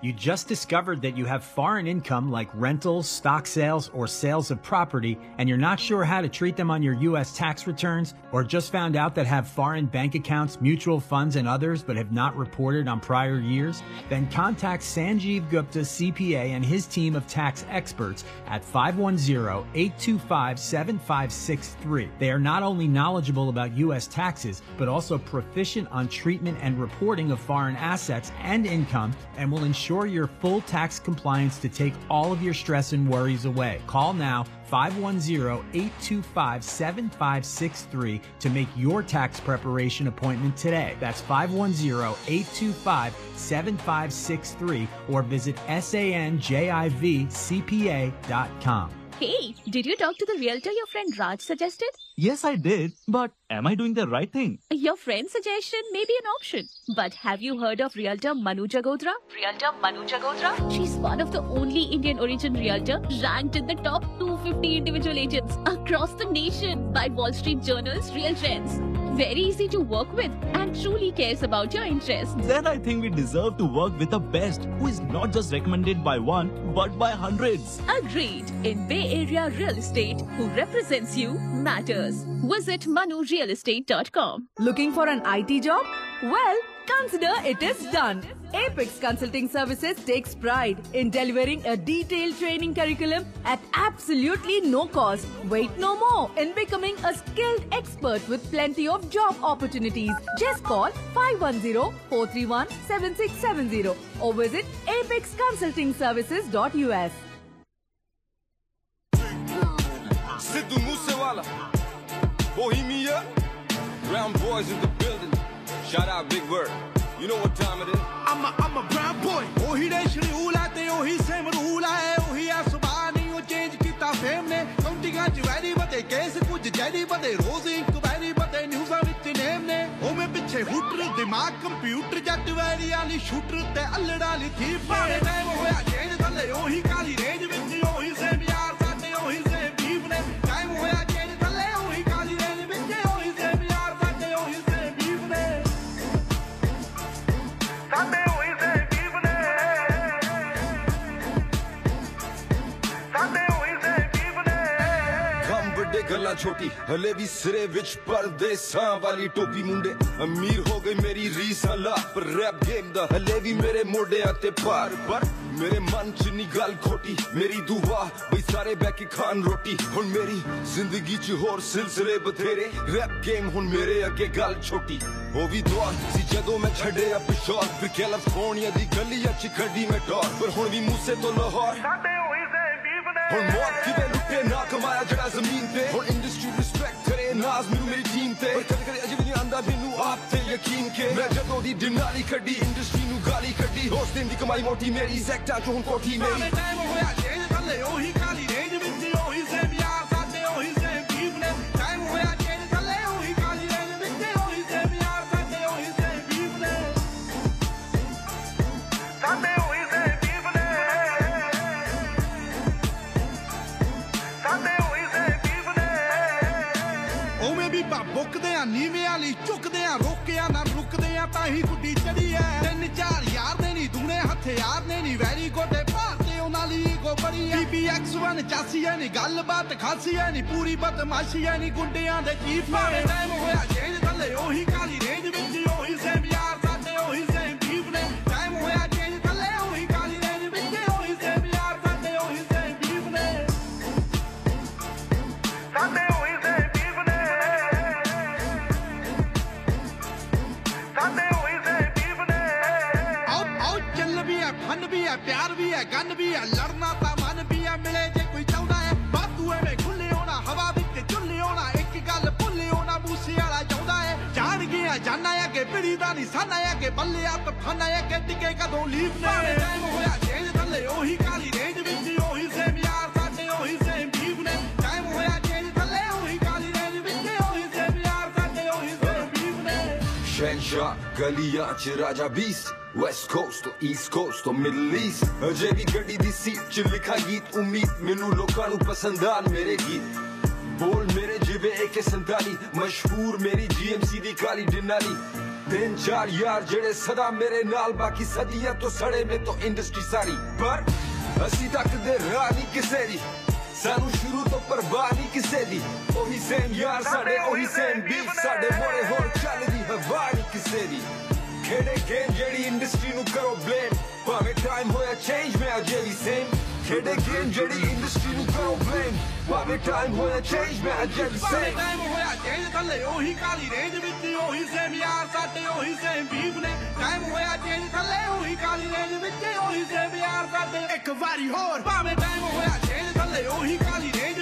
You just discovered that you have foreign income like rentals, stock sales, or sales of property, and you're not sure how to treat them on your U.S. tax returns, or just found out that have foreign bank accounts, mutual funds, and others but have not reported on prior years? Then contact Sanjeev Gupta CPA and his team of tax experts at 510-825-7563. They are not only knowledgeable about U.S. taxes, but also proficient on treatment and reporting of foreign assets and income and will ensure your full tax compliance to take all of your stress and worries away. Call now 510-825-7563 to make your tax preparation appointment today. That's 510-825-7563 or visit sanjivcpa.com. Hey, did you talk to the realtor your friend Raj suggested? Yes, I did. But am I doing the right thing? Your friend's suggestion may be an option. But have you heard of realtor Manu Jagodra? Realtor Manu Jagodra? She's one of the only Indian origin realtor ranked in the top 250 individual agents across the nation by Wall Street Journal's Real Trends. Very easy to work with and truly cares about your interests. Then I think we deserve to work with the best, who is not just recommended by one, but by hundreds. Agreed. In Bay Area Real Estate, who represents you matters. Visit manurealestate.com. Looking for an IT job? Well, consider it is done. Apex Consulting Services takes pride in delivering a detailed training curriculum at absolutely no cost. Wait no more in becoming a skilled expert with plenty of job opportunities. Just call 510-431-7670 or visit apexconsultingservices.us. Brown Boys in the building. Shout out Big Bird. You know what time it is. I'm a, I'm a brown boy. ਉਹੀ ਦੇ schedule ਆ ਤੇ ਉਹੀ same rule ਆ ਉਹੀ ਆ ਸੁਭਾਅ ਨਹੀਂ ਉਹ ਚੇਂਜ ਕੀਤਾ ਫੇਮ ਨੇ ਕਾਉਂਟਿੰਗਾਂ ਚ ਵੈਰੀ ਬਤੇ ਕੇਸ ਕੁਝ ਜੈਰੀ ਬਤੇ ਰੋਜ਼ ਇਨਕੁਆਇਰੀ ਬਤੇ ਨਿਊਜ਼ਾਂ ਵਿੱਚ ਨੇਮ ਨੇ ਮੈਂ ਪਿੱਛੇ ਹੂਟਰ ਦਿਮਾਗ ਕੰਪਿਊਟਰ ਜੱਟ ਵੈਰੀ ਵਾਲੀ ਸ਼ੂਟਰ ਤੇ ਅਲੜਾ ਥੀਪ ਨੇ ਟਾਈਮ ਹੋਇਆ ਚੇਂਜ ਥੱਲੇ ਉਹੀ ਕਾਲੀ ਰੇਂਜ ਵਿੱਚ ਹਲੇ ਵੀ ਸਿਰੇ ਵਿੱਚ ਪਰਦੇਸਾਂ ਵਾਲੀ ਟੋਪੀ ਮੁੰਡੇ ਅਮੀਰ ਹੋ ਗਈ ਮੇਰੀ ਰੀਸਾਂ ਲਾ ਪਰ ਰੈਪ ਗੇਮ ਦਾ ਹਲੇ ਵੀ ਮੇਰੇ ਮੋਢਿਆਂ ਤੇ ਭਾਰ ਪਰ ਮੇਰੇ ਮਨ ਚ ਨਹੀਂ ਗੱਲ ਖੋਟੀ ਮੇਰੀ ਦੁਆ ਬਈ ਸਾਰੇ ਬੈ ਕੇ ਖਾਣ ਰੋਟੀ ਹੁਣ ਮੇਰੀ ਜ਼ਿੰਦਗੀ ਚ ਹੋਰ ਸਿਲਸਿਲੇ ਬਥੇਰੇ ਰੈਪ ਗੇਮ ਹੁਣ ਮੇਰੇ ਅੱਗੇ ਗੱਲ ਛੋਟੀ ਉਹ ਵੀ ਦੁਆ ਸੀ ਜਦੋਂ ਮੈਂ ਛੱਡਿਆ ਪਿਸ਼ੌਰ ਫਿਰ ਕੈਲੀਫੋਰਨੀਆ ਦੀ ਗਲੀਆਂ ਚ ਖੱਡੀ ਮੈਂ ਡੋਰ ਪਰ ਹੁਣ ਵੀ ਮੂਸੇ ਤੋਂ ਲਾਹੌਰ ਸਾਡੇ ਉਹੀ ਮੌਤ ਕਿਵੇਂ ਲੁੱਟੇ ਨਾ ਕਮਾਇਆ ਜਿਹੜਾ ਜ਼ਮੀਨ ਤੇ ਹੁਣ ਇੰਡਸਟਰੀ ਰਿਸਪੈਕਟ ਕਰੇ ਨਾਜ਼ ਮੈਨੂੰ ਮੇਰੀ ਟੀਮ ਤੇ ਪਰ ਕਦੇ ਕਦੇ ਅਜੇ ਵੀ ਨਹੀਂ ਆਂਦਾ ਮੈਨੂੰ ਆਪ ਤੇ ਯਕੀਨ ਕੇ ਮੈਂ ਜਦੋਂ ਦੀ ਦਿਨਾਲੀ ਕੱਢੀ ਇੰਡਸਟਰੀ ਨੂੰ ਗਾਲੀ ਕੱਢੀ ਉਸ ਦਿਨ ਦੀ ਕਮਾਈ ਮੋਟੀ ਮੇਰੀ ਸੈਕਟਰ ਚੋਂ ਹੁਣ ਕੋਠੀ ਮੇਰੀ ਟਾਈਮ ਹੋਇਆ ਚੇਂਜ ਥੱਲੇ ਉਹੀ ਕਾਲੀ ਰੇਂਜ ਵਿੱਚ ਉਹੀ ਸੇਮ ਬੁੱਕਦੇ ਆ ਝੁਕਦੇ ਆ, ਰੋਕਿਆ ਨਾ ਰੁਕਦੇ ਆ, ਤਾਂ ਹੀ ਗੁੱਡੀ ਚੜੀ ਐ। ਤਿੰਨ ਚਾਰ ਯਾਰ ਨੇ ਨਹੀਂ ਦੂਣੇ ਹਥਿਆਰ ਨੇ ਨਹੀਂ ਵੈਰੀ ਗੋਡੇ ਭਾਰਤੇ ਉਹਨਾਂ ਲਈ ਈਗੋ ਬੜੀ ਐ। BBX1 ਚਾਸੀ ਐ ਨਹੀਂ ਗੱਲਬਾਤ ਖਾਸੀ ਐ ਨਹੀਂ ਪੂਰੀ ਬਦਮਾਸ਼ੀ ਐ ਨਹੀਂ ਗੁੰਡਿਆਂ ਦੇ ਚੀਫ ਨੇ ਟਾਈਮ ਹੋਇਆ ਚੇਂਜ ਥੱਲੇ, ਉਹੀ ਕਾਲੀ ਰੇਂਜ ਵਿੱਚ है गन भी है लड़ना ता मन भी है मिले जे कोई चाहता है बातूए में खुले होना हवा बिच चुल्ले होना एक गल भुले होना मूसे वाला चाहता है जान गया जाना है के पिड़ी दा निशाना है के बल्ले आप फाना है के टिके कदों लीव ने टाइम होया चेंज ओही काली रेंज ओही सेम यार ओही सेम ने टाइम होया चेंज ओही काली रेंज ओही सेम यार ओही सेम ने च राजा बीस ਵੈਸਟ ਕੋਸਟ ਤੋਂ ਈਸਟ ਕੋਸਟ ਤੋਂ ਮਿਡਲ ਈਸਟ ਅਜੇ ਵੀ ਗੱਡੀ ਦੀ ਸੀਟ ਚ ਲਿਖਾ ਗੀਤ ਉਮੀਦ ਮੈਨੂੰ ਲੋਕਾਂ ਨੂੰ ਪਸੰਦ ਆਣ ਮੇਰੇ ਗੀਤ ਬੋਲ ਮੇਰੇ ਜਿਵੇਂ AK47 ਮਸ਼ਹੂਰ ਮੇਰੀ GMC ਦੀ ਕਾਲੀ ਡਿਨਾਲੀ ਤਿੰਨ ਚਾਰ ਯਾਰ ਜਿਹੜੇ ਸਦਾ ਮੇਰੇ ਨਾਲ ਬਾਕੀ ਸਦੀਆਂ ਤੋਂ ਸੜੇ ਮੇ ਤੋਂ ਇੰਡਸਟਰੀ ਸਾਰੀ ਪਰ ਅਸੀਂ ਤੱਕਦੇ ਰਾਹ ਨਹੀਂ ਕਿਸੇ ਦੀ ਸਾਨੂੰ ਸ਼ੁਰੂ ਤੋਂ ਪਰਵਾਹ ਨਹੀਂ ਕਿਸੇ ਦੀ ਉਹੀ ਸੇਮ ਯਾਰ ਸਾਡੇ ਉਹੀ ਸੇਮ ਬੀਫ ਸਾਡੇ ਮੋੜੇ ਹੋਰ ਚੱਲਦੀ ਹਵਾ ਨਹੀਂ ਕਿਸੇ ਦੀ ਖੇਡੇ ਗੇਮ ਜਿਹੜੀ ਇੰਡਸਟਰੀ ਨੂੰ ਕਰੋ ਬਲੇਮ ਭਾਵੇਂ ਟਾਈਮ ਹੋਇਆ ਚੇਂਜ ਮੈਂ ਅਜੇ ਵੀ ਸੇਮ ਖੇਡੇ ਗੇਮ ਜਿਹੜੀ ਇੰਡਸਟਰੀ ਨੂੰ ਕਰੋ ਬਲੇਮ ਭਾਵੇਂ ਟਾਈਮ ਹੋਇਆ ਚੇਂਜ ਮੈਂ ਅਜੇ ਵੀ ਭਾਵੇਂ ਸੇਮ ਟਾਈਮ ਹੋਇਆ ਚੇਂਜ ਥੱਲੇ ਉਹੀ ਕਾਲੀ ਰੇਂਜ ਵਿੱਚ ਉਹੀ ਸੇਮ ਯਾਰ ਸਾਡੇ ਉਹੀ ਸੇਮ ਬੀਫ ਨੇ ਟਾਈਮ ਹੋਇਆ ਚੇਂਜ ਥੱਲੇ ਉਹੀ ਕਾਲੀ ਰੇਂਜ ਵਿੱਚ ਉਹੀ ਸੇਮ ਯਾਰ ਸਾਡੇ ਇੱਕ ਵਾਰੀ ਹੋਰ ਭਾਵੇਂ ਟਾਈਮ ਹੋਇਆ ਚੇਂਜ ਥੱਲੇ ਉਹੀ ਕਾਲੀ range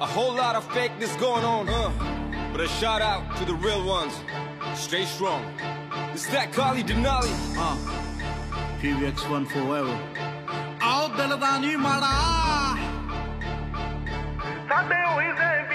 A whole lot of fakeness going on, huh? But a shout out to the real ones. Stay strong. It's that Kali Denali. PVX1 forever. ਆਓ ਦਿਲ ਦਾ ਨਹੀਂ ਮਾੜਾ ਸਾਡੇ ਉਹੀ ਸੇਮ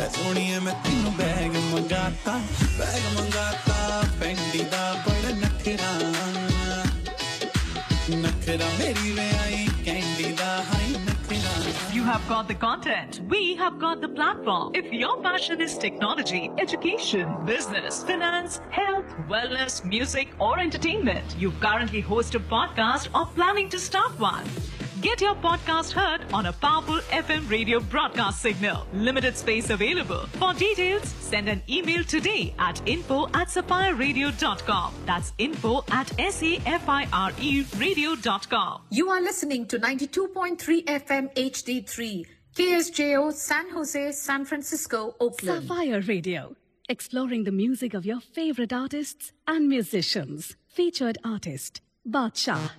ਲੈ ਸੋਹਣੀਏ ਮੈਂ ਤੈਨੂੰ ਬੈਗ ਮੰਗਾਤਾ ਬੈਗ ਮੰਗਾਤਾ ਪੈਂਡੀ ਦਾ ਬੜਾ ਨਖਰਾ ਨਖਰਾ ਮੇਰੀ ਵੇ ਆਈ ਕੈਂਡੀ ਦਾ high ਨਖਰਾ You have got the content. We have got the platform. If your passion is technology, education, business, finance, health, wellness, music, or entertainment, you currently host a podcast or planning to start one. Get your podcast heard on a powerful FM radio broadcast signal. Limited space available. For details, send an email today at info at sapphireradio.com. That's info at S-A-F-I-R-E radio.com. You are listening to 92.3 FM HD3, KSJO, San Jose, San Francisco, Oakland. Sapphire Radio, exploring the music of your favorite artists and musicians. Featured artist, Badsha.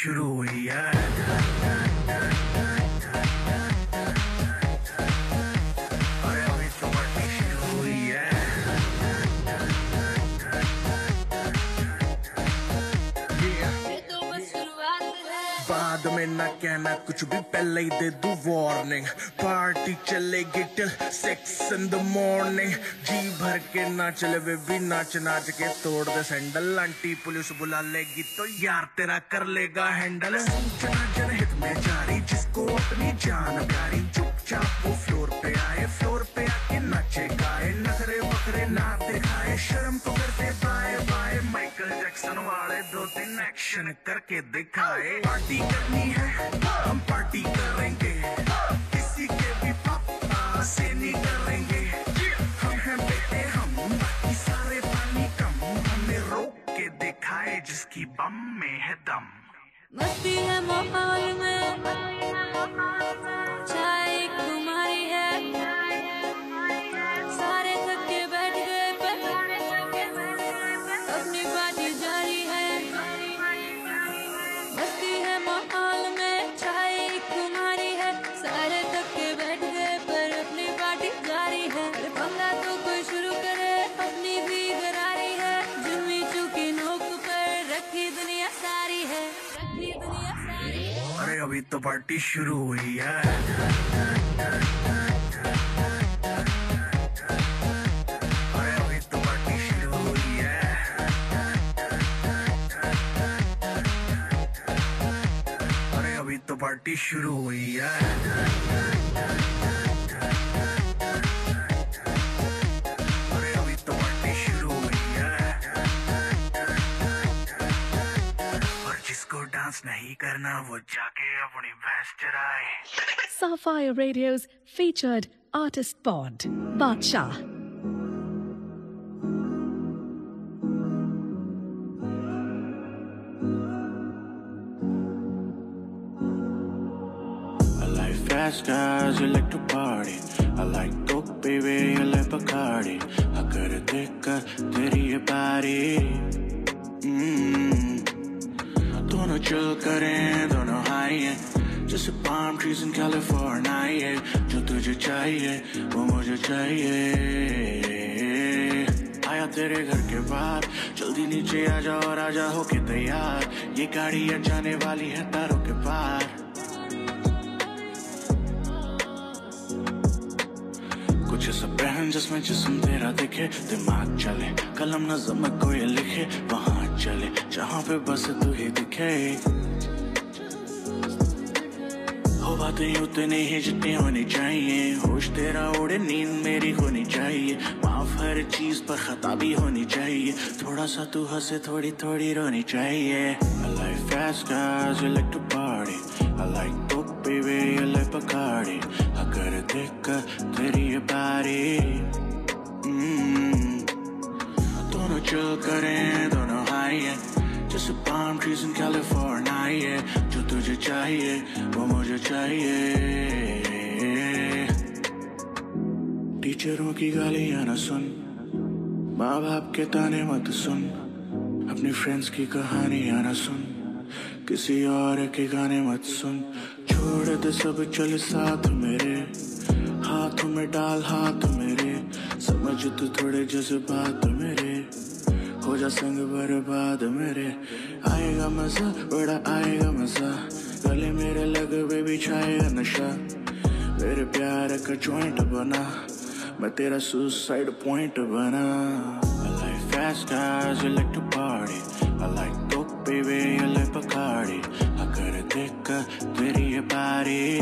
शुरू हुई है चले भी नाच नाच के तोड़ दे sandal aunty police बुला लेगी तो यार तेरा कर लेगा हैंडल सूचना जनहित में जारी, जिसको अपनी जान प्यारी। चुपचाप वो फ्लोर पे आए फ्लोर पे आके नाचे, गाए। नखरे बखरे ना दिखाए, शर्म तो करते बाय बाय माइकल जैक्सन वाले दो तीन एक्शन करके दिखाए। पार्टी करनी है, हम पार्टी करेंगे। किसी के भी पापा से नहीं करेंगे दिखाए बम में है दम। मस्ती है माहौल में चाय कुमारी है। अभी तो पार्टी शुरू हुई है। तो पार्टी शुरू हुई है। अरे अभी तो पार्टी शुरू हुई है। अरे अभी तो पार्टी शुरू हुई है। और जिसको डांस नहीं करना, वो जाके अपनी भैंस चराए Sapphire Radio's featured artist pod, Badshah. I like fast cars, you like to party. I like coke, baby, you like Bacardi. I could have देखकर तेरी ये बारी Mm. दोनों chill करें, दोनों high हैं. जैसे trees in California, yeah. जो तुझे चाहिए, वो मुझे चाहिए. आया तेरे घर के बाहर जल्दी नीचे आ जा और आजा होके तैयार। ये गाड़ी अब जाने वाली है तारों के पार। कुछ ऐसा पहन जिसमें जिसम तेरा दिखे दिमाग चले। कलम नजम कोई लिखे वहाँ चले। जहाँ पे बस तू ही दिखे। बातें उतनी ही जितनी होनी चाहिए। होश तेरा उड़े, नींद मेरी होनी चाहिए। माफ़ हर चीज़ पर खता भी होनी चाहिए। थोड़ा सा तू हंसे थोड़ी थोड़ी रोनी चाहिए। देखकर तेरी Mm. दोनों chill करें, दोनों high हैं। जैसे palm trees in California, yeah. जो तुझे चाहिए, वो मुझे चाहिए. टीचरों की गालियाँ न सुन. माँ बाप के ताने मत सुन. अपनी फ्रेंड्स की कहानियाँ न सुन. किसी और के गाने मत सुन. छोड़ दे सब चल साथ मेरे. हाथ में डाल हाथ मेरे. समझ तो थोड़े जज्बात मेरे. हो जा संग बर्बाद मेरे। आएगा मज़ा बड़ा आएगा मज़ा। गले मेरे लग बेबी छाएगा नशा। मेरे प्यार का जॉइंट बना। मैं तेरा सुसाइड पॉइंट बना। Fast cars, you like to party I like coke, baby, you like Bacardi I कर देखकर तेरी ये बारी।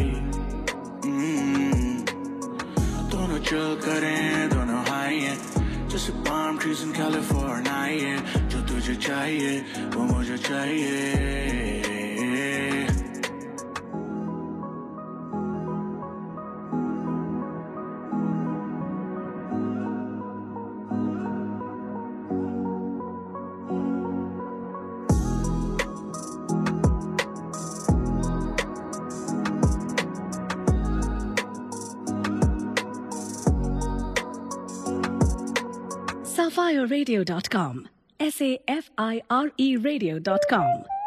Mm. करें दोनों high हैं जैसे palm trees in California yeah. जो तुझे चाहिए वो मुझे चाहिए SapphireRadio.com. S A F I R E Radio.com.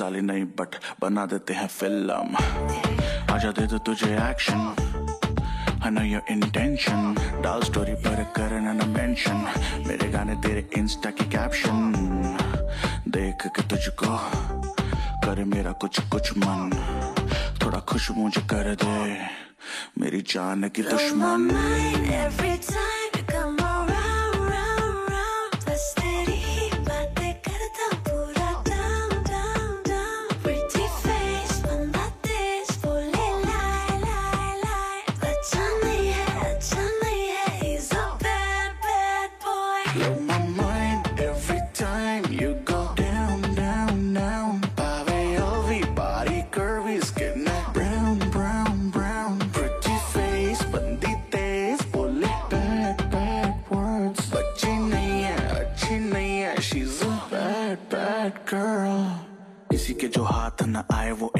Bhansali नहीं बट बना देते हैं फ़िल्म आजा दे दो तुझे action I know your intention डाल स्टोरी पर करना न मेंशन मेरे गाने तेरे इंस्टा की कैप्शन देख के तुझको करे मेरा कुछ कुछ मन। थोड़ा खुश मुझे कर दे मेरी जान की दुश्मन। every time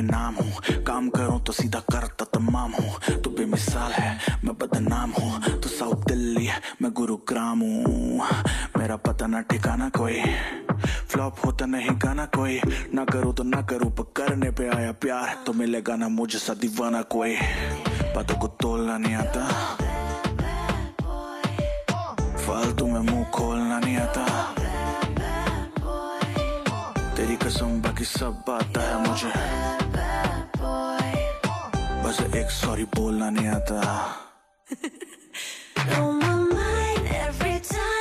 इनाम हूँ। काम करूँ तो सीधा करता तमाम हूँ। तू बेमिसाल है, मैं बदनाम हूँ। तू साउथ दिल्ली है, मैं गुरुग्राम हूँ। मेरा पता ना ठिकाना कोई। फ्लॉप होता नहीं गाना कोई। ना करूँ तो ना करूँ, पर करने पे आया प्यार। तो मिलेगा ना मुझे सा दीवाना कोई। बातों को तोलना नहीं आता। फालतू में मुँह खोलना नहीं आता। तेरी कसम, बाकी सब आता है मुझे। बस एक सॉरी बोलना नहीं आता On my mind every time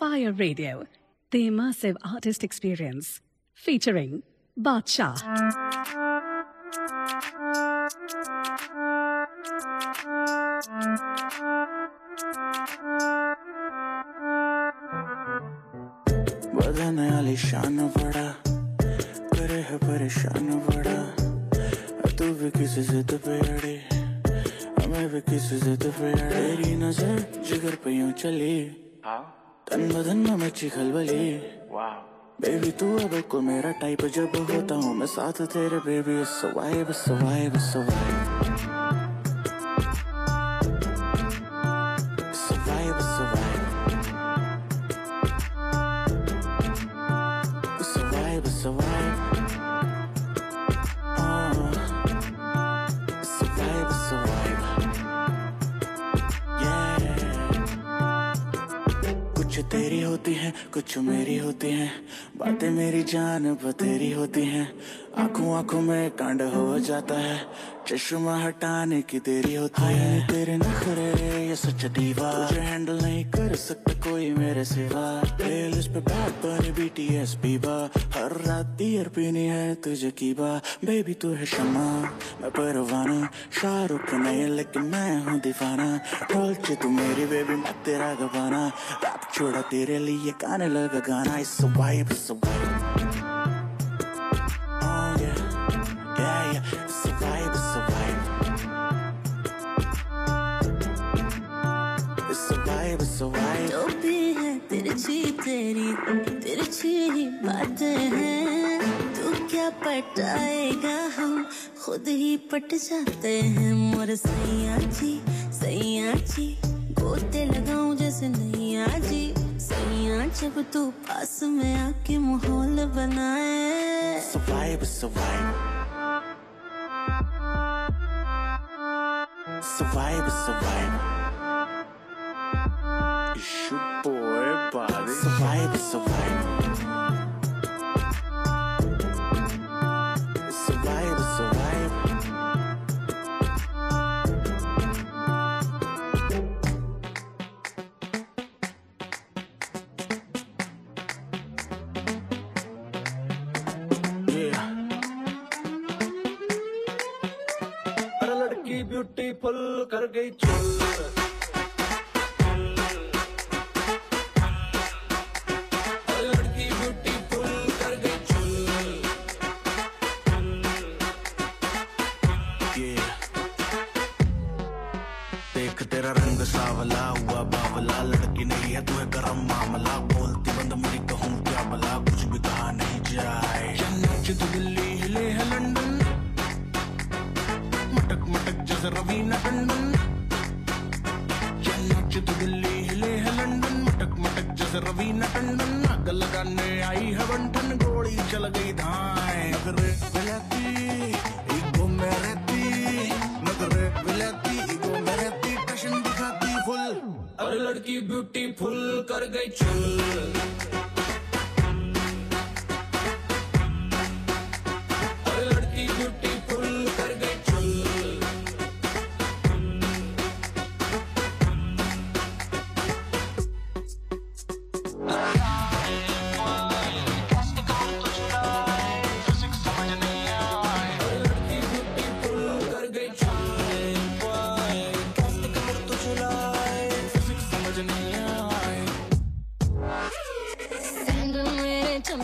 Sapphire Radio, the immersive artist experience, featuring Badsha. बदन आलिशान बड़ा करे है परेशान बड़ा तू भी किसी जिद पे अड़ी मैं भी किसी जिद पे अड़ी तेरी नजर जिगर पे यूं चली तन बदन में मची खलबली। बेबी तू अब को मेरा टाइप जब होता हूँ मैं साथ तेरे बेबी सवाई बस सवाए होती है, कुछ मेरी होती है, बातें मेरी जान बतेरी होती हैं। आँखों आँखों में कांड हो जाता है चश्मा हटाने की देरी होती है। तेरे नखरे ये सच दीवा। तुझे हैंडल नहीं कर सकता कोई मेरे सिवा। प्लेलिस्ट पे बैड बनी बीटीएस बीबा हर रात बियर पीनी है तुझे कीबा बेबी तू है शमा मैं परवाना। शाहरुख नहीं लेकिन मैं हूँ दीवाना। ढोलचे तू मेरी बेबी मैं तेरा गवाना। रैप छोड़ा तेरे लिए गाने लगा गाना। इस वाइब इस वाइब तेरी तिरछी ही बातें हैं। तू क्या पटाएगा? हम खुद ही पट जाते हैं। मोर सैया जी सैया जी गोते लगाऊँ जैसे नैया जी। सैया जब तू पास में आके माहौल बनाए। It's a vibe, it's a vibe, it's a vibe. Yeah. अरे लड़की ब्यूटीफुल कर गई चुल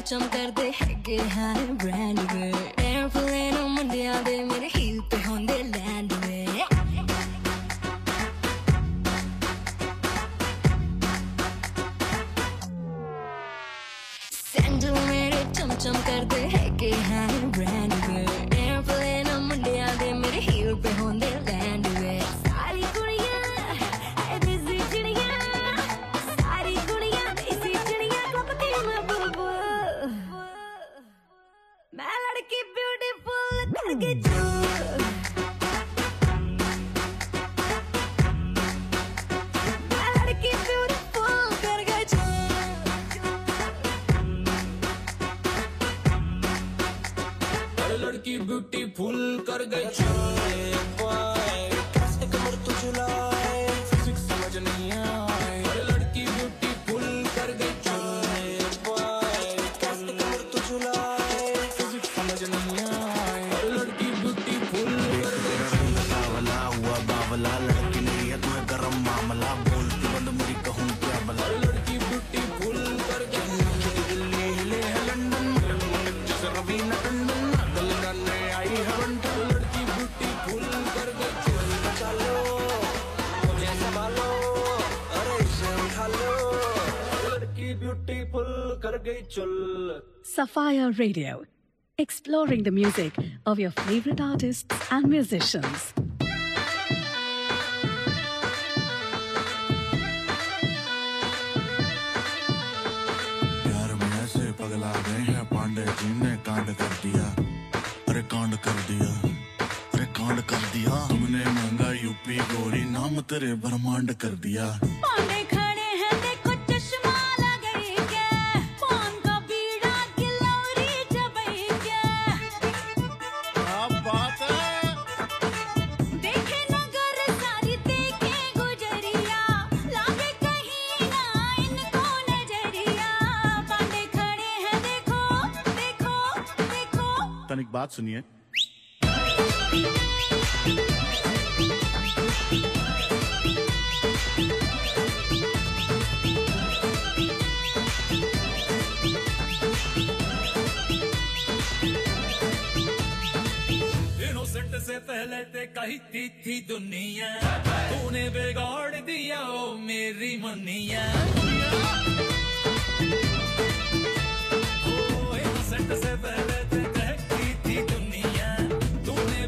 ਚਮਕਦੇ ਹੈਗੇ ਹਾਂ ਬ੍ਰਾਂਡ ਵੇ ਐਂ ਫੁੱਲੇ ਨੂੰ ਮੁੰਡਿਆਂ ਦੇ ਮੇਰੇ ਹੀਲ ਤੇ ਹੁੰਦੇ land Sapphire Radio, exploring the music of your favorite artists and musicians. Pandey ji ने कांड कर दिया। अरे कांड कर दिया। अरे कांड कर दिया। तुमने मांगा यूपी गोरी नाम तेरे ब्रह्मांड कर दिया। पांडे बात सुनिए से पहले ते कहती थी दुनिया। तूने बिगाड़ दिया, ओ मेरी मुनिया। ओ से पहले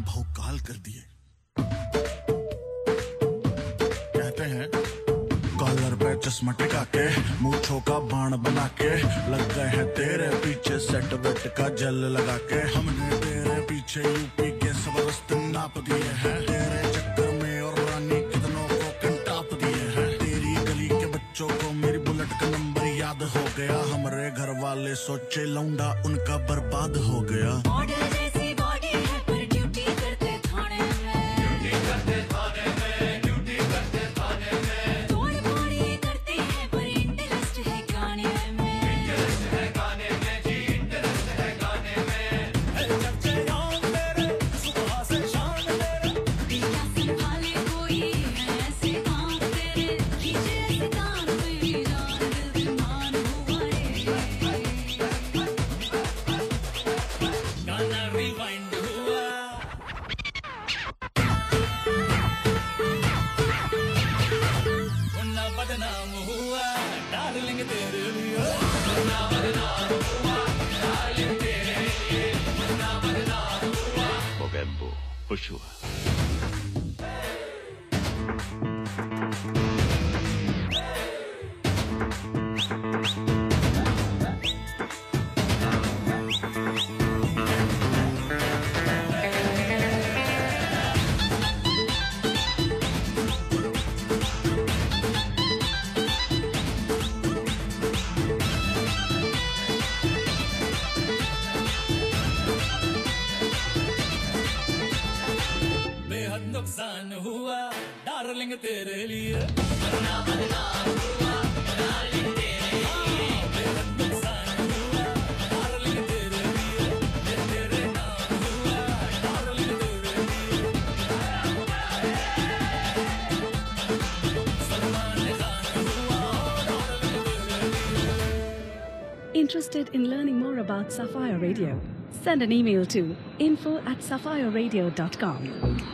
भौकाल कर दिए। कहते हैं, कॉलर पे चश्मा टिका के मूछों का बाण बना के लग गए हैं तेरे पीछे सेट बेट का जल लगा के हमने तेरे पीछे यूपी के सब नाप दिए। सोचे लौंडा उनका बर्बाद हो गया। डार्लिंग तेरे लिए मरना मरना हुआ डार्लिंग तेरे लिए बेहद नुकसान हुआ डार्लिंग तेरे लिए मैं तेरे नाम हुआ डार्लिंग तेरे लिए सलमान खान हुआ डार्लिंग तेरे लिए Interested in learning more about Sapphire Radio? Send an email to info at sapphireradio.com.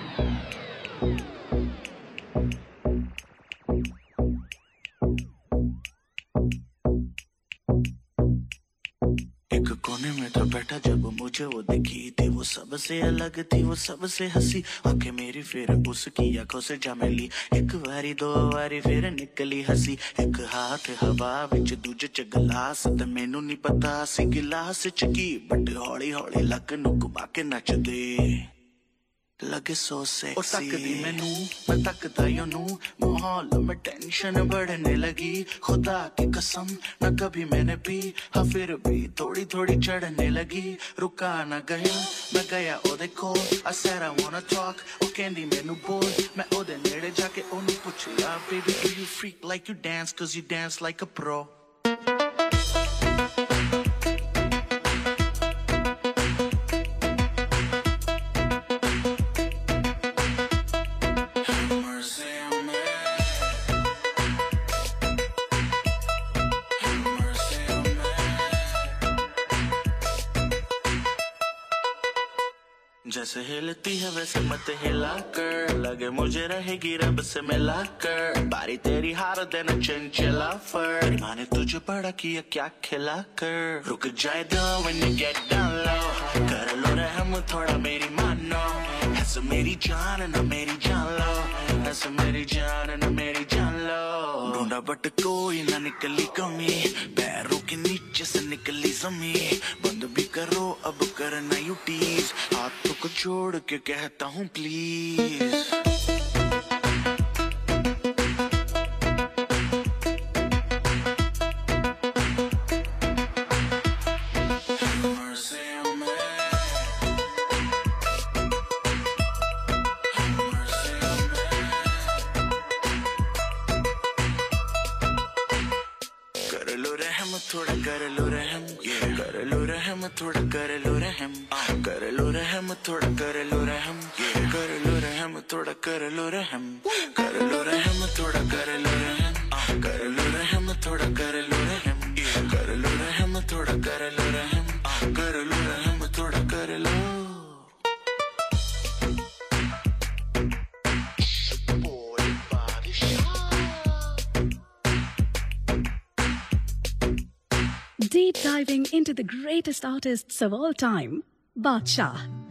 एक कोने में था बैठा जब मुझे वो दिखी थी वो सबसे अलग थी वो सबसे हंसी आंखें मेरी फिर उसकी आंखों से जा मिली एक बारी दो बारी फिर निकली हंसी एक हाथ हवा विच दूजे च गलास ते मैनू नहीं पता सी गिलास च की बट हौली हौली लक नु घुमा ਲੱਗੇ ਸੋ ਸੈਕਸੀ ਉਹ ਤੱਕਦੀ ਮੈਨੂੰ ਮੈਂ ਤੱਕਦਾ ਯੋ ਨੂੰ ਮਾਹੌਲ ਮੈਂ ਟੈਨਸ਼ਨ ਬੜਨੇ ਲਗੀ। ਖੁਦਾ ਕੀ ਕਸਮ ਨਾ ਕਭੀ ਮੈਨੇ ਪੀ। ਹਾਂ ਵੀ ਥੋੜੀ ਥੋੜੀ ਚੜਨੇ ਲਗੀ। ਰੁਕਾ ਨਾ ਗਿਆ ਮੈਂ ਗਿਆ ਉਹਦੇ ਕੋਲ। ਆ ਸੈਡ ਆ ਵਾਂਟ ਟਾਕ ਉਹ ਕਹਿੰਦੀ ਮੈਨੂੰ ਬੋਲ। ਮੈਂ ਉਹਦੇ ਨੇੜੇ ਜਾ ਕੇ ਉਹਨੂੰ ਪੁੱਛਿਆ baby do you freak like you dance cause you dance like a pro जैसे हिलती है, वैसे मत हिला कर। लगे मुझे रहेगी रब से मिला कर। बारी तेरी हार देना चंचला फर। माने तुझे बड़ा किया क्या खिला कर। रुक जाए दो when you get down low कर लो रहम, थोड़ा मेरी मानो। ऐसे मेरी जान न मेरी जान लो ऐसे मेरी जान न मेरी जान लो ढूंढा बट कोई ना निकली कमी पैरों के नीचे से निकली जमी बंद भी करो अब करना यू टीज हाथों को छोड़ के कहता हूँ प्लीज़ कर लो रहम कर लो रहम थोड़ा कर लो रहम कर लो रहम थोड़ा कर लो रहम कर लो रहम थोड़ा कर लो रहम कर लो रहम थोड़ा कर लो रहम कर लो रहम थोड़ा कर diving into the greatest artists of all time, Badshah.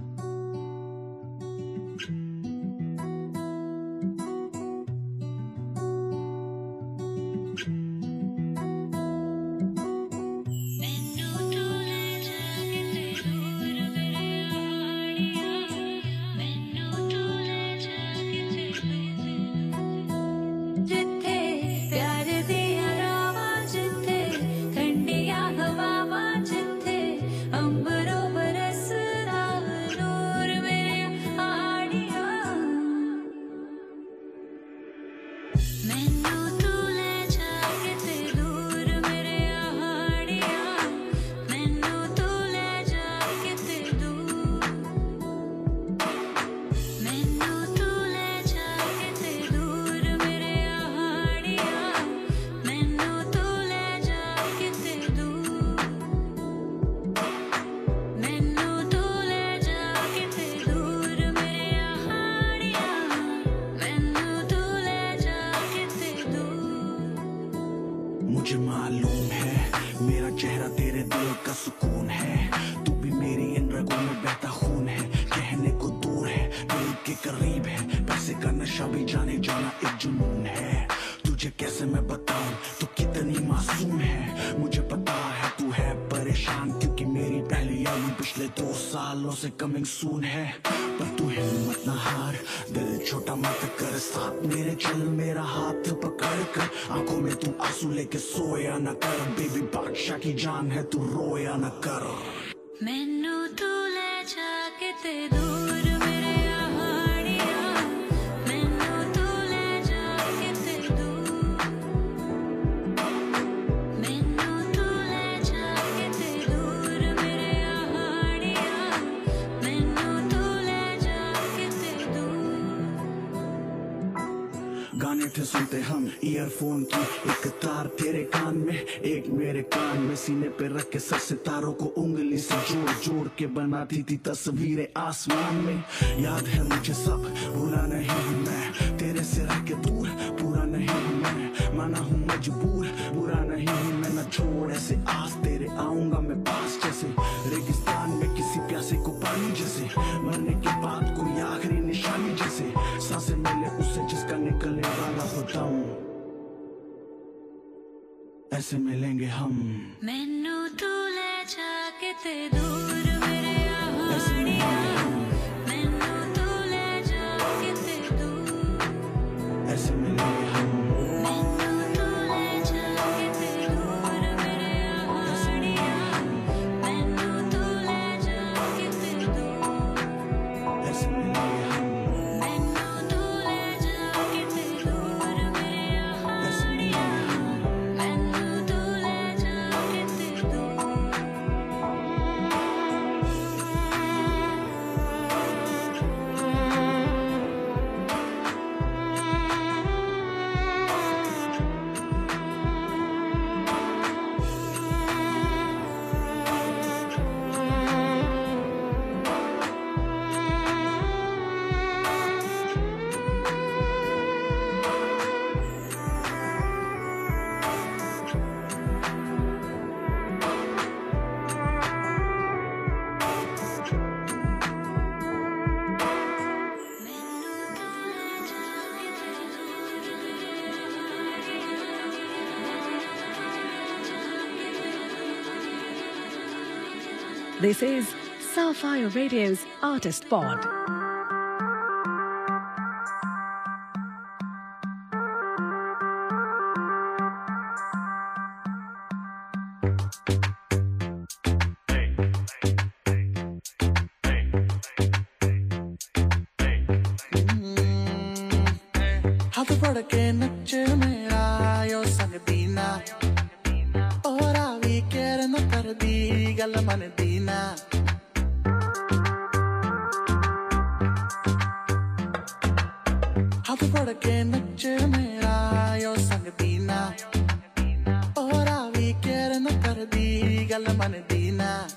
नशा की जान है तू रोया न कर। मैनू तू ले जाके ते दूर थे सुनते हम ईयरफोन की। एक तार तेरे कान में, एक मेरे कान में। सीने पे रख के सर तारों को उंगली से जोड़ जोड़ के बनाती थी तस्वीरें आसमान में। याद है मुझे सब, भूला नहीं मैं। तेरे से रह के दूर, पूरा नहीं मैं। माना हूँ मजबूर ऐसे मिलेंगे हम। मैनू तू ले जाके दूर This is Sapphire Radio's Artist Pod. la manetina.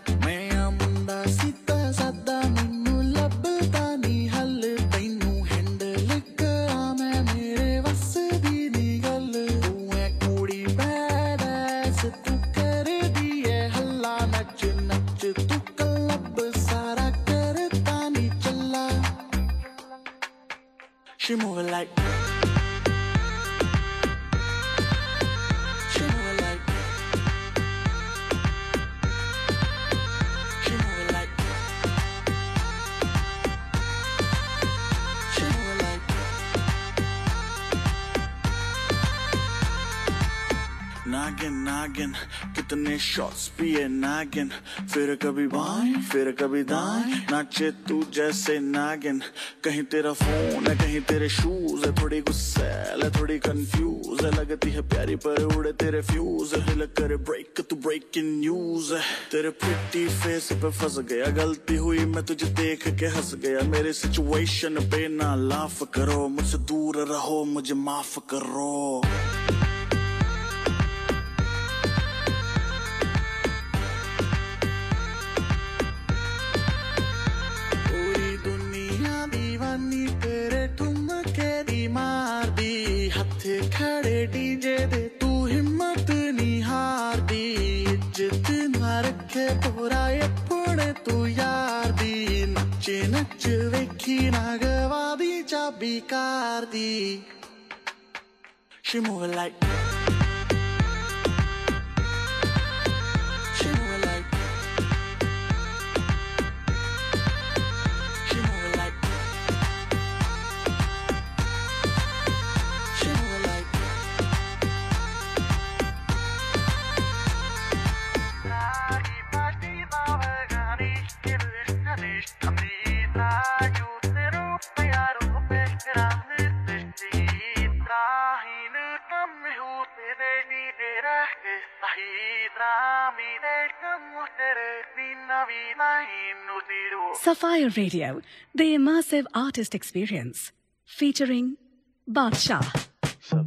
Shots पिए नागिन फिर कभी बाएँ, फिर कभी दाएँ। नाचे तू जैसे नागिन। कहीं तेरा फ़ोन है, कहीं तेरे शूज़ है। थोड़ी गुस्सैल है, थोड़ी कंफ्यूज है। लगती है प्यारी, पर उड़े तेरे फ्यूज है। दिल करे ब्रेक तू ब्रेकिंग न्यूज़ है। तेरे प्रिटी फेस पे फंस गया। गलती हुई, मैं तुझे देख के हंस गया। मेरे सिचुएशन पे ना लाफ करो। मुझसे दूर रहो, मुझे माफ़ करो। She moving like. Sapphire Radio, the immersive artist experience, featuring Badshah. Sub,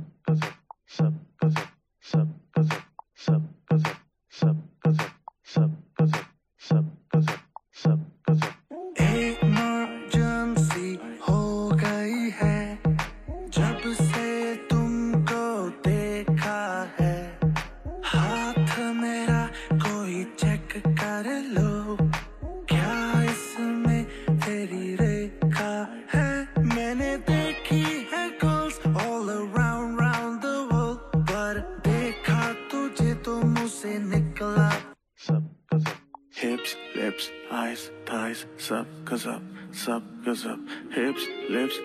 up. Hips, lips,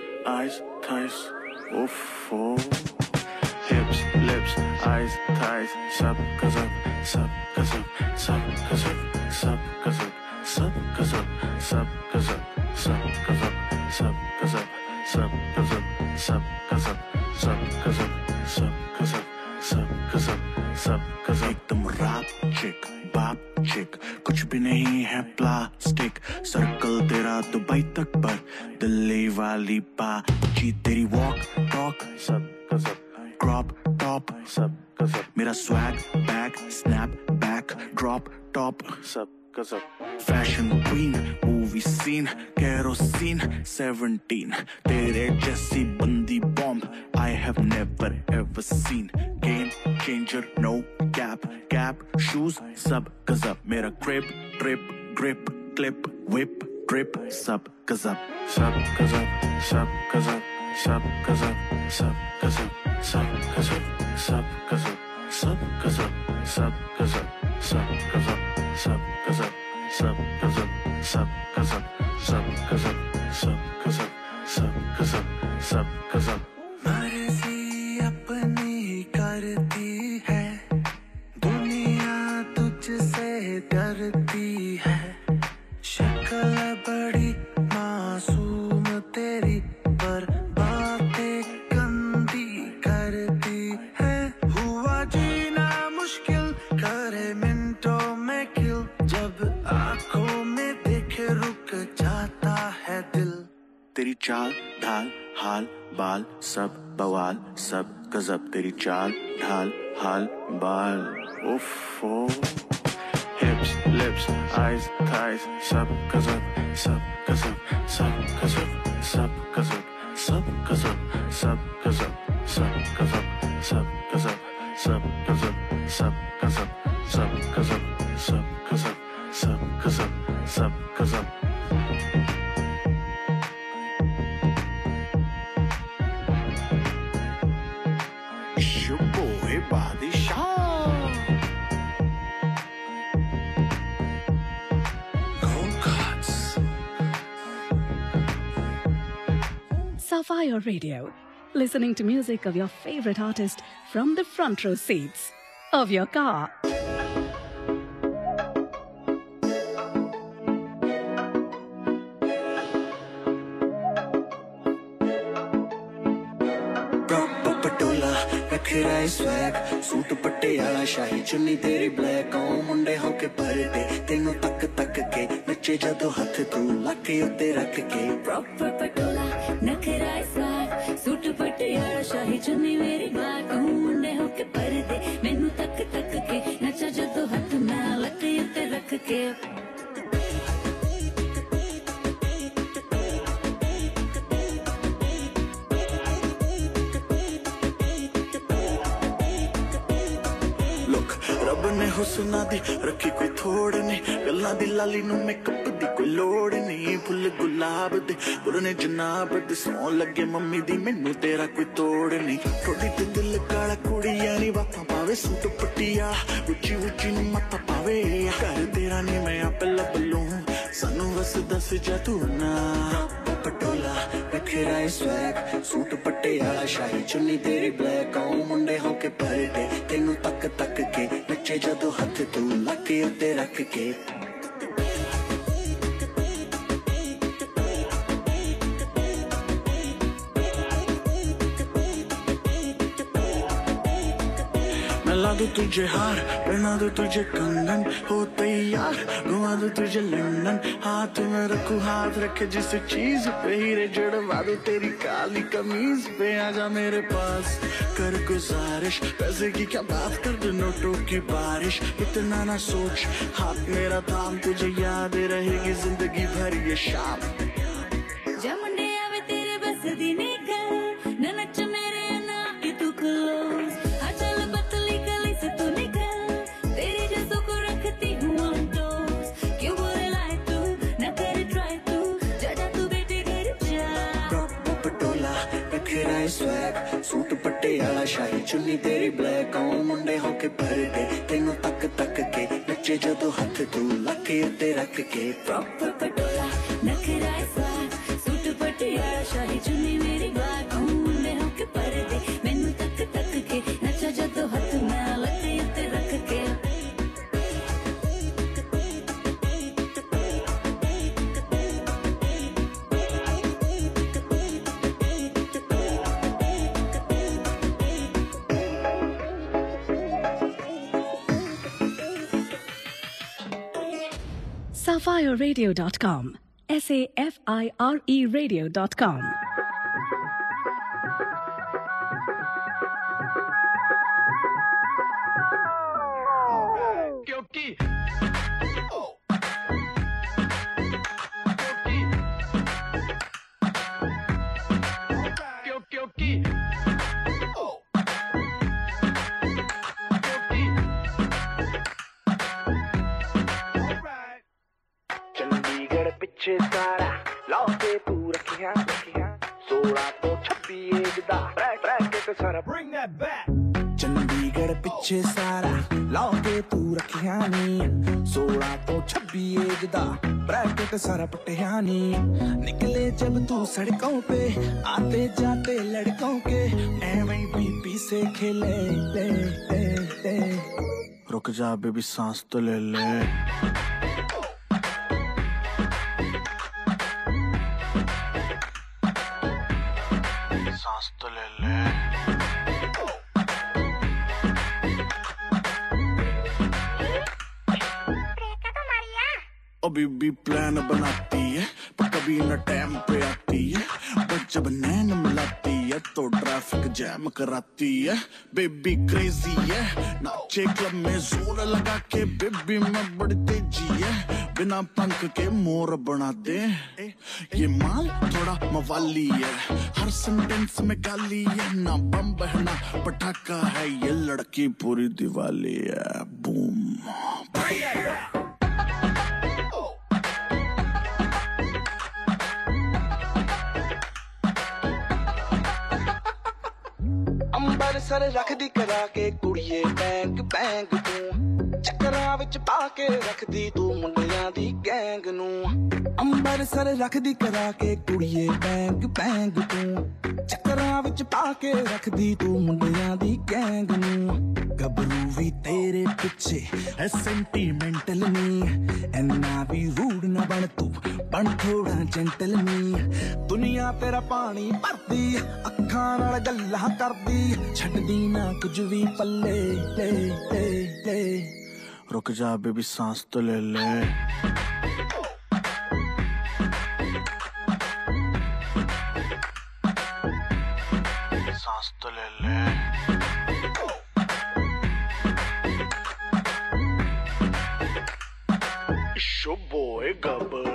तेरी चाल ढाल हाल बाल उफ ओ hips, lips, eyes, thighs, sub, gazab, sub, gazab, sub, gazab, sub, gazab, sub, gazab, sub, gazab, sub, gazab, sub, gazab, sub, gazab, sub, gazab, sub, your radio, listening to music of your favorite artist from the front row seats of your car. Swag suit Patiala ਸ਼ਾਹੀ ਚੁੰਨੀ ਤੇਰੀ black ਆਉ ਮੁੰਡੇ ਹੋ ਕੇ ਪਰਦੇ ਤੈਨੂੰ ਤੱਕ ਤੱਕ ਕੇ ਨੱਚੇ ਜਦੋਂ ਹੱਥ ਤੂੰ ਲੱਕ ਉੱਤੇ ਰੱਖ ਕੇ ਪ੍ਰੋਪਰ ਪਟੋਲਾ ਨਖਰਾ ਸੂਟ ਪਟਿਆਲਾ ਸ਼ਾਹੀ ਚੁੰਨੀ ਮੇਰੀ ਬਾਕ ਮੁੰਡੇ ਹੋ ਕੇ ਪਰਦੇ ਮੈਨੂੰ ਤੱਕ ਤੱਕ ਕੇ ਨੱਚਾ ਜਦੋਂ ਹੱਥ ਮੈਂ ਲੱਕ ਉੱਤੇ ਰੱਖ ਕੇ ਰੱਬ ਨੇ ਹੁਸਨਾ ਦੀ ਰੱਖੀ ਕੋਈ ਥੋੜ ਨੇ ਗੱਲਾਂ ਦੀ ਲਾਲੀ ਨੂੰ ਮੇਕਅਪ ਲੋੜ ਨਹੀਂ ਫੁੱਲ ਗੁਲਾਬ ਦੇ। ਪੁਰਨੇ ਜਨਾਬ ਦੇ ਸੌ ਲੱਗੇ ਮੰਮੀ ਦੀ, ਮੈਨੂੰ ਤੇਰਾ ਕੋਈ ਤੋੜ ਨਹੀਂ। ਥੋੜੀ ਤੇ ਦਿਲ ਕਾਲਾ ਕੁੜੀਆਂ ਨਹੀਂ ਬਾਤਾਂ ਪਾਵੇ ਸੂਟ ਪੱਟੀਆ। ਉੱਚੀ ਉੱਚੀ ਨੂੰ ਮੱਤਾ ਪਾਵੇ। ਘਰ ਤੇਰਾ ਨਹੀਂ ਮੈਂ ਆਪੇ ਲੱਭ ਲੂੰ ਸਾਨੂੰ ਬਸ ਦੱਸ ਜਾ ਤੂੰ ਨਾ। ਪਟੋਲਾ ਨਖਰਾ ਏ ਸਵੈਗ ਸੂਟ ਪੱਟੇ ਪਟਿਆਲਾ ਸ਼ਾਹੀ ਚੁੰਨੀ ਤੇਰੀ ਬਲੈਕ ਉਹ ਮੁੰਡੇ ਹੋ ਕੇ ਭਰਦੇ ਤੈਨੂੰ ਤੱਕ ਤੱਕ ਕੇ ਨੱਚੇ ਜਦੋਂ ਹੱਥ ਤੂੰ ਲੱਕੇ ਉੱਤੇ ਰੱਖ ਕੇ। ਮੈਂ दो तुझे हार पहना दो तुझे कंगन, हो तैयार। घुमा दो तुझे लंदन, हाथ में रखू, हाथ रखे जिस चीज़ पे हीरे जड़वा दो तेरी काली कमीज पे। आजा मेरे पास, कर गुजारिश। पैसे की क्या बात कर दो नोटों की बारिश। इतना ना सोच, हाथ मेरा थाम, तुझे याद रहेगी ज़िंदगी भर ये शाम। तेरा स्वैग सूट पटियाला शाही, चुन्नी तेरी ब्लैक आऊँ मुंडे होके के परदे, तेनू तक तक के नच्चे जदों हथ तू लके उत्ते रख के। प्रॉपर पटोला, नखरा स्वैग सूट पटियाला शाही, चुन्नी मेरी black SafireRadio.com. S A F I R E Radio.com. ਪਿੱਛੇ ਸਾਰਾ ਲਾਉਂਦੇ ਤੂੰ ਰੱਖਿਆ ਨੀ 16 ਤੋਂ 26 ਏਜ ਦਾ ब्रैकेट सारा पटिया नी निकले जब तू सड़कों पे आते जाते लड़कों के एवं बीपी से खेले ले, ले, ले। रुक जा बेबी सांस तो ले ले अभी भी प्लान बनाती है, पर कभी न टाइम पे आती है। पर जब नैन मिलाती है तो ट्रैफ़िक जैम कराती है। बेबी क्रेजी है, नाचे क्लब में ज़ोर लगा के बेबी में बड़ी तेज़ी है। बिना पंख के मोर बना दे। ये माल थोड़ा मवाली है, हर सेंटेंस में गाली है। ना बम बहना पटाखा है, ये लड़की पूरी दिवाली है। बूम ਅੰਬਰਸਰ ਰੱਖਦੀ ਕਰਾ ਕੇ ਕੁੜੀਏ ਬੈਂਕ ਬੈਂਕ ਤੂੰ ਚੱਕਰਾਂ ਵਿੱਚ ਪਾ ਕੇ ਰੱਖਦੀ ਤੂੰ ਮੁੰਡਿਆਂ ਦੀ ਗੈਂਗ ਨੂੰ। ਅੰਬਰਸਰ ਰੱਖਦੀ ਕਰਾ ਕੇ ਕੁੜੀਏ ਬੈਂਕ ਬੈਂਕ ਤੂੰ। ਚੱਕਰਾਂ ਵਿੱਚ ਪਾ ਕੇ ਰੱਖਦੀ ਤੂੰ ਮੁੰਡਿਆਂ ਦੀ ਗੈਂਗ ਨੂੰ। ਗੱਭਰੂ ਵੀ ਤੇਰੇ ਪਿੱਛੇ ਐ ਸੈਂਟੀਮੈਂਟਲ ਨਹੀਂ ਐਨਾ ਵੀ ਰੂਡ ਨਾ ਬਣ ਤੂੰ, ਬਣ ਥੋੜਾ ਜੈਂਟਲ ਨਹੀਂ ਦੁਨੀਆ ਤੇਰਾ ਪਾਣੀ ਭਰਦੀ, ਅੱਖਾਂ ਨਾਲ ਗੱਲਾਂ ਕਰਦੀ। ਛੱਡਦੀ ਨਾ ਕੁਝ ਵੀ ਪੱਲੇ ਲੈ ਲੈ ਲੈ रुक जा बेबी सांस तो ले ले सांस तो ले ले Show boy Gabaru.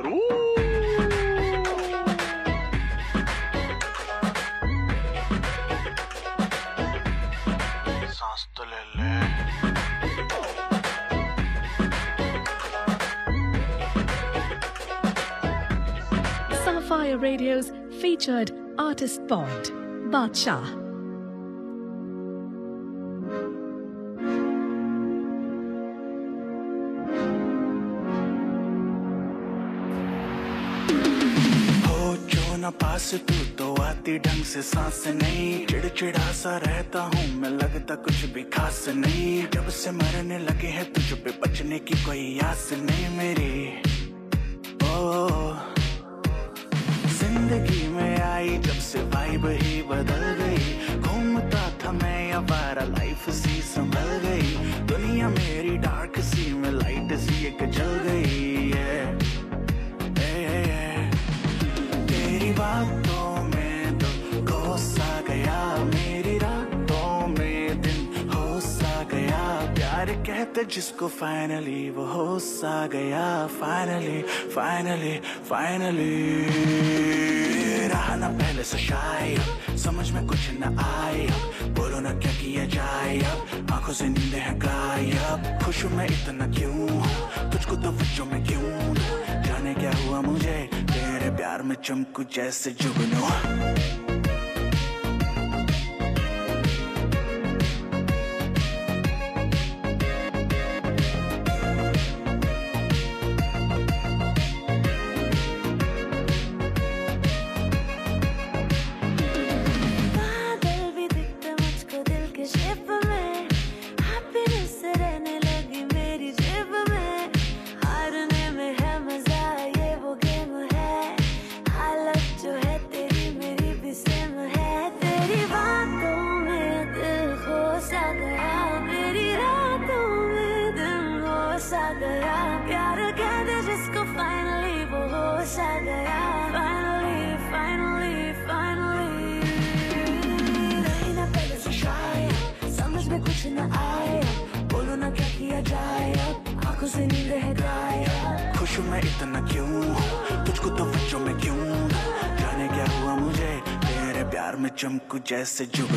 Sapphire Radio's featured artist pod, Badshah. पास तू? तो आती ढंग से सांस नहीं। चिड़चिड़ा सा रहता हूँ मैं लगता कुछ भी खास नहीं। जब से मरने लगे हैं तुझ पे बचने की कोई आस नहीं मेरी। ओ ज़िंदगी में आई जब से वाइब ही बदल कहते जिसको फाइनली वो हो सा गया। फाइनली फाइनली फाइनली रहा ना पहले से शायद समझ में कुछ न आए बोलो ना क्या किया जाए अब आँखों से नींद है गायब। खुश मैं इतना क्यों तुझको तो बच्चों में क्यों जाने क्या हुआ मुझे? तेरे प्यार में चमकू जैसे जुगनू। message you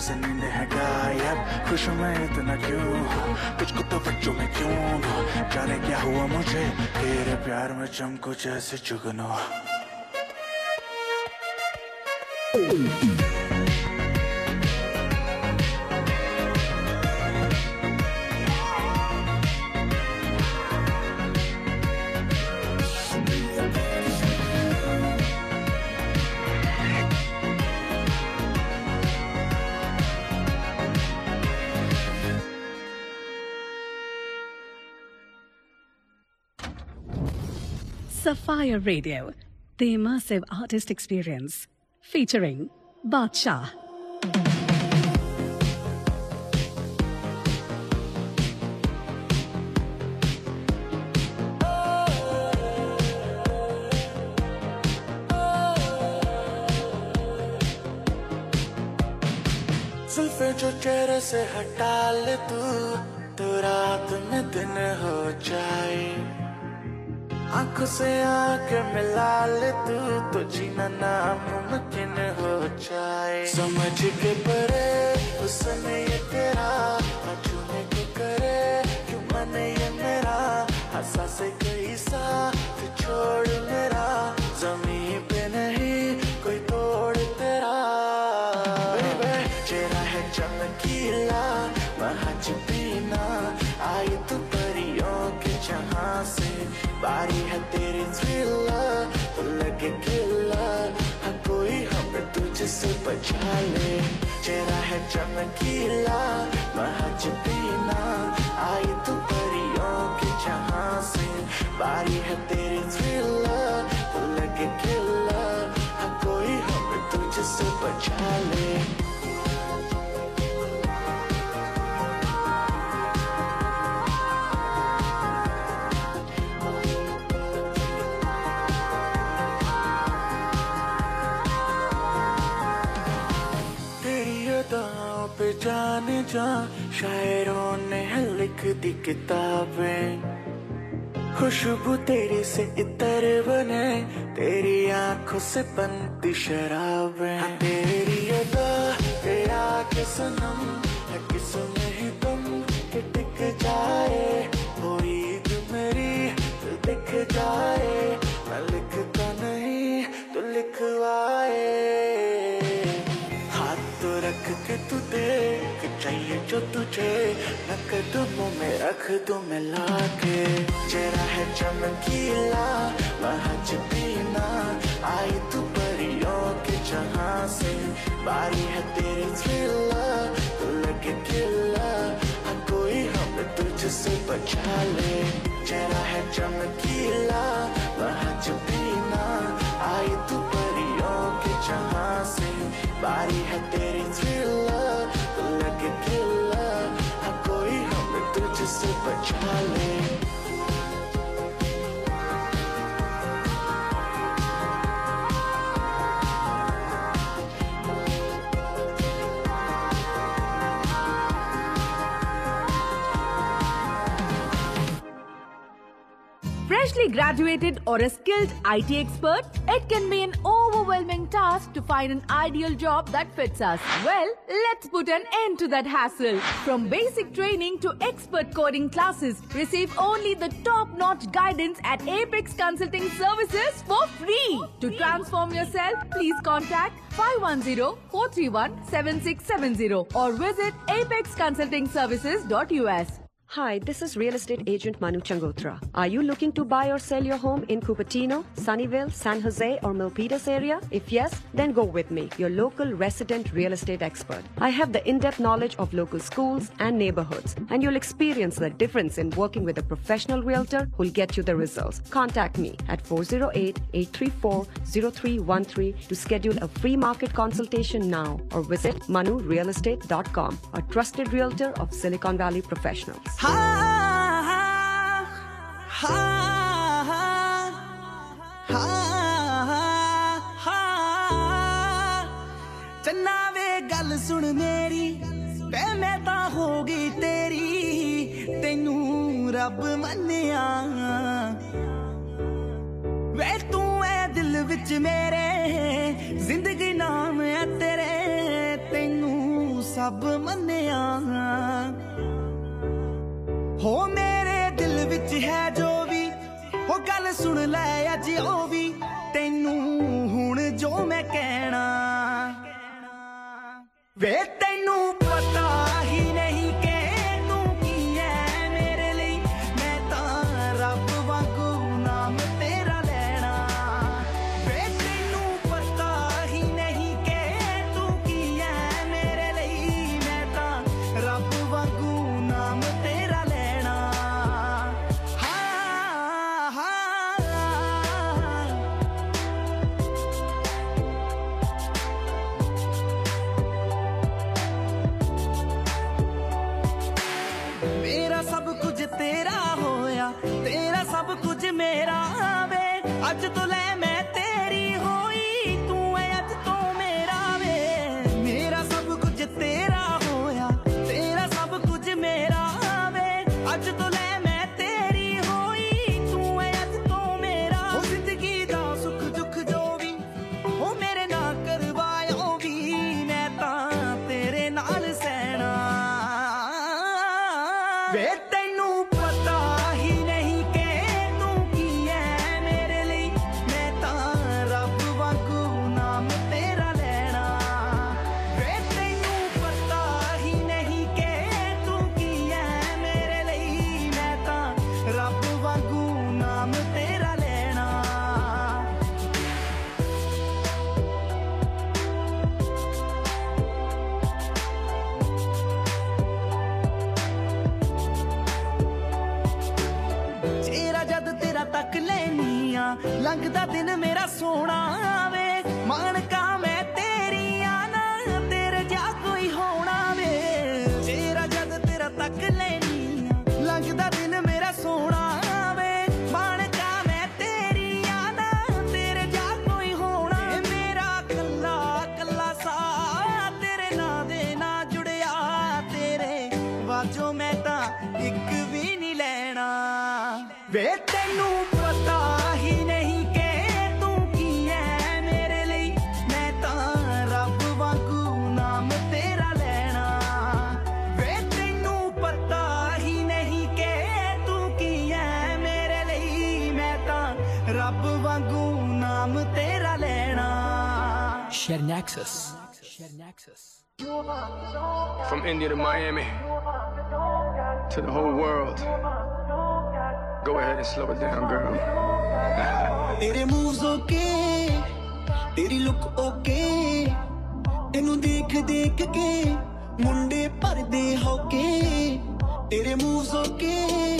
से है गायब। खुश मैं इतना क्यों तुझको तो बच्चों में क्यों जाने क्या हुआ मुझे? तेरे प्यार में चमको जैसे जुगनू। Sapphire Radio, the immersive artist experience, featuring Badsha. जुल्फे जो चेहरे से हटा ले तू तो रात में दिन हो जाए आँखों से आँख मिला ले तू तो जीना नामुमकिन हो जाए। समझ के परे उसने ये तेरा ना छूने को करे क्यों मन ये मेरा? हंसा से कोई सा तू छोड़ मेरा ज़मीन पे नहीं कोई तोड़ तेरा। Baby, चेहरा है चमकीला बारी है तेरी थ्रिलर तो लगे हाँ कोई तुझसे बचा ले। चेहरा है चमकीला महज पीना आई तू परियों के जहाँ से। बारी है तेरी थ्रिलर तो लगे किलर हाँ कोई हमें तुझसे बचा ले। जा शायरों ने है लिख दी किताबें। खुशबू तेरी से इतर बने तेरी आँखों से बनती शराबें। हाँ, तेरी अदा तेरा के सनम है किसमें ही तुम के टिक जाए। वो ईद मेरी तो दिख जाए मैं लिखता नहीं तो लिखवाए। जो तुझे न कदमों में रख दो मिला के चेहरा है चमकीला महज पीना आई तू परियों के जहाँ से। बारी है तेरी थ्रिलर तू लगे किल्लर हाँ कोई हम तुझसे बचा ले। चेहरा है चमकीला महज पीना आई तू परियों के जहाँ से। बारी है तेरी Hallelujah. Freshly graduated or a skilled IT expert, it can be an overwhelming task to find an ideal job that fits us. Well, let's put an end to that hassle. From basic training to expert coding classes, receive only the top-notch guidance at Apex Consulting Services for free. To transform yourself, please contact 510-431-7670 or visit apexconsultingservices.us. Hi, this is real estate agent Manu Changotra. Are you looking to buy or sell your home in Cupertino, Sunnyvale, San Jose, or Milpitas area? If yes, then go with me, your local resident real estate expert. I have the in-depth knowledge of local schools and neighborhoods, and you'll experience the difference in working with a professional realtor who'll get you the results. Contact me at 408-834-0313 to schedule a free market consultation now or visit manurealestate.com, a trusted realtor of Silicon Valley professionals. ਚੰਨਾ ਵੇ ਗੱਲ ਸੁਣ ਮੇਰੀ ਵੇ ਮੈਂ ਤਾਂ ਹੋ ਗਈ ਤੇਰੀ। ਤੈਨੂੰ ਰੱਬ ਮੰਨਿਆ। ਵੇ ਤੂੰ ਐ ਦਿਲ ਵਿੱਚ ਮੇਰੇ, ਜ਼ਿੰਦਗੀ ਨਾਮ ਐ ਤੇਰੇ। ਤੈਨੂੰ ਸਭ ਮੰਨਿਆ। ਹੋ ਮੇਰੇ ਦਿਲ ਵਿੱਚ ਹੈ ਜੋ ਵੀ। ਉਹ ਗੱਲ ਸੁਣ ਲੈ ਅੱਜ ਉਹ ਵੀ। ਤੈਨੂੰ ਹੁਣ ਜੋ ਮੈਂ ਕਹਿਣਾ। ਵੇ ਤੈਨੂੰ ਪਤਾ ਹੀ From India to Miami, to the whole world. Go ahead and slow it down, girl. तेरे moves okay, तेरी look okay. तेनु देख देख के मुंडे पर्दे होके तेरे moves okay.